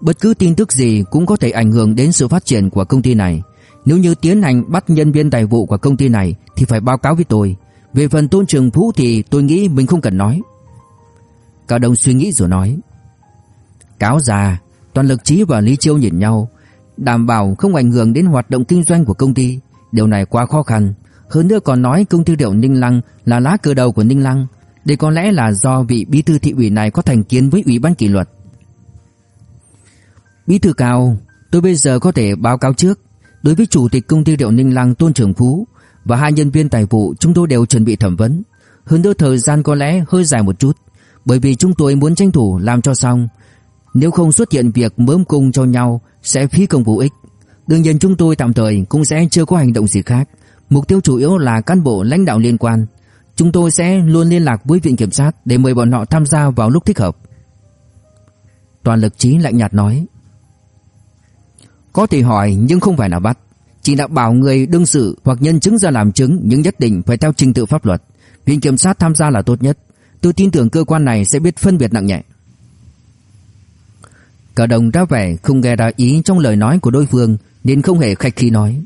bất cứ tin tức gì cũng có thể ảnh hưởng đến sự phát triển của công ty này. Nếu như tiến hành bắt nhân viên tài vụ của công ty này thì phải báo cáo với tôi. Về phần Tôn Trường Phú thì tôi nghĩ mình không cần nói. Cao Đông suy nghĩ rồi nói. Cáo già, Toàn Lực Trí và Lý Chiêu nhìn nhau, đảm bảo không ảnh hưởng đến hoạt động kinh doanh của công ty. Điều này quá khó khăn. Hơn nữa còn nói công ty rượu Ninh Lăng là lá cờ đầu của Ninh Lăng. Đây có lẽ là do vị bí thư thị ủy này có thành kiến với ủy ban kỷ luật. Bí thư cao, tôi bây giờ có thể báo cáo trước. Đối với chủ tịch công ty rượu Ninh Lăng Tôn Trường Phú và hai nhân viên tài vụ chúng tôi đều chuẩn bị thẩm vấn. Hơn nữa thời gian có lẽ hơi dài một chút, bởi vì chúng tôi muốn tranh thủ làm cho xong. Nếu không xuất hiện việc mớm cung cho nhau, sẽ phí công vô ích. Đương nhiên chúng tôi tạm thời cũng sẽ chưa có hành động gì khác. Mục tiêu chủ yếu là cán bộ lãnh đạo liên quan. Chúng tôi sẽ luôn liên lạc với viện kiểm sát để mời bọn họ tham gia vào lúc thích hợp. Toàn lực trí lạnh nhạt nói. Có thể hỏi, nhưng không phải là bắt. Chỉ là bảo người đương sự hoặc nhân chứng ra làm chứng nhưng nhất định phải theo trình tự pháp luật. Viện kiểm sát tham gia là tốt nhất. Tôi tin tưởng cơ quan này sẽ biết phân biệt nặng nhẹ. Cả đồng ra vẻ không nghe ra ý trong lời nói của đối phương nên không hề khách khí nói.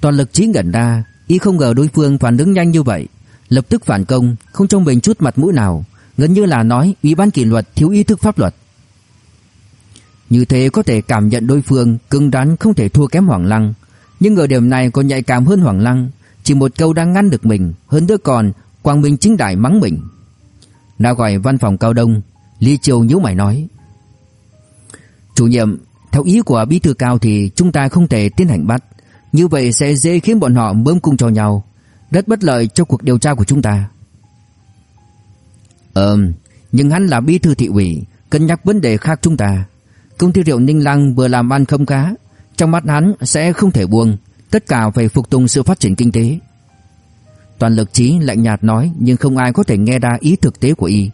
Toàn lực chí ngẩn ra, ý không ngờ đối phương phản ứng nhanh như vậy, lập tức phản công, không cho mình chút mặt mũi nào, gần như là nói ủy ban kỷ luật thiếu ý thức pháp luật. Như thế có thể cảm nhận đối phương cứng rắn không thể thua kém Hoàng Lăng, nhưng ở điểm này còn nhạy cảm hơn Hoàng Lăng, chỉ một câu đang ngăn được mình, hơn nữa còn Quang Minh chính đại mắng mình. Đã gọi văn phòng cao đông, Lý Triều nhíu mày nói: "Chủ nhiệm, theo ý của bí thư cao thì chúng ta không thể tiến hành bắt, như vậy sẽ dễ khiến bọn họ bơm cung cho nhau, rất bất lợi cho cuộc điều tra của chúng ta." Ừm, nhưng hắn là bí thư thị ủy, cân nhắc vấn đề khác chúng ta. Công ty rượu Ninh Lăng vừa làm ăn không khá, trong mắt hắn sẽ không thể buông, tất cả phải phục tùng sự phát triển kinh tế. Toàn lực trí lạnh nhạt nói nhưng không ai có thể nghe ra ý thực tế của y.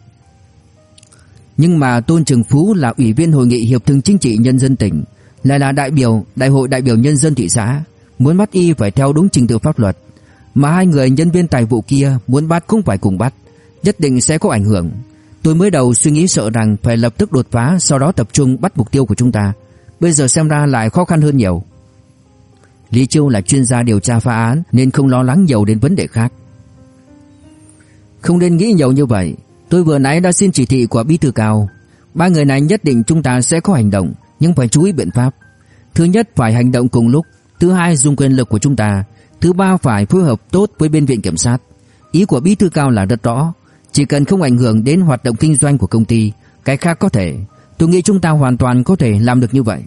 Nhưng mà Tôn Trường Phú là ủy viên hội nghị hiệp thương chính trị nhân dân tỉnh, lại là đại biểu đại hội đại biểu nhân dân thị xã, muốn bắt y phải theo đúng trình tự pháp luật, mà hai người nhân viên tài vụ kia muốn bắt cũng phải cùng bắt, nhất định sẽ có ảnh hưởng. Tôi mới đầu suy nghĩ sợ rằng phải lập tức đột phá sau đó tập trung bắt mục tiêu của chúng ta. Bây giờ xem ra lại khó khăn hơn nhiều. Lý Châu là chuyên gia điều tra phá án nên không lo lắng nhiều đến vấn đề khác. Không nên nghĩ nhiều như vậy. Tôi vừa nãy đã xin chỉ thị của bí thư cao. Ba người này nhất định chúng ta sẽ có hành động, nhưng phải chú ý biện pháp. Thứ nhất phải hành động cùng lúc, thứ hai dùng quyền lực của chúng ta, thứ ba phải phối hợp tốt với bên viện kiểm sát. Ý của bí thư cao là rất rõ, chỉ cần không ảnh hưởng đến hoạt động kinh doanh của công ty, cái khác có thể. Tôi nghĩ chúng ta hoàn toàn có thể làm được như vậy.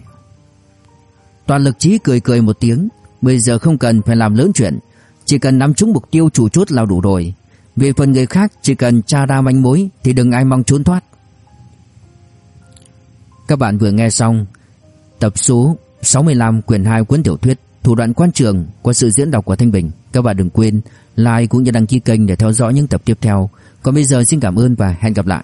Toàn lực trí cười cười một tiếng, bây giờ không cần phải làm lớn chuyện, chỉ cần nắm trúng mục tiêu chủ chốt là đủ rồi. Về phần người khác chỉ cần tra ra manh mối thì đừng ai mong trốn thoát. Các bạn vừa nghe xong tập số 65 quyển 2 cuốn tiểu thuyết Thủ đoạn quan trường qua sự diễn đọc của Thanh Bình. Các bạn đừng quên like cũng như đăng ký kênh để theo dõi những tập tiếp theo. Còn bây giờ xin cảm ơn và hẹn gặp lại.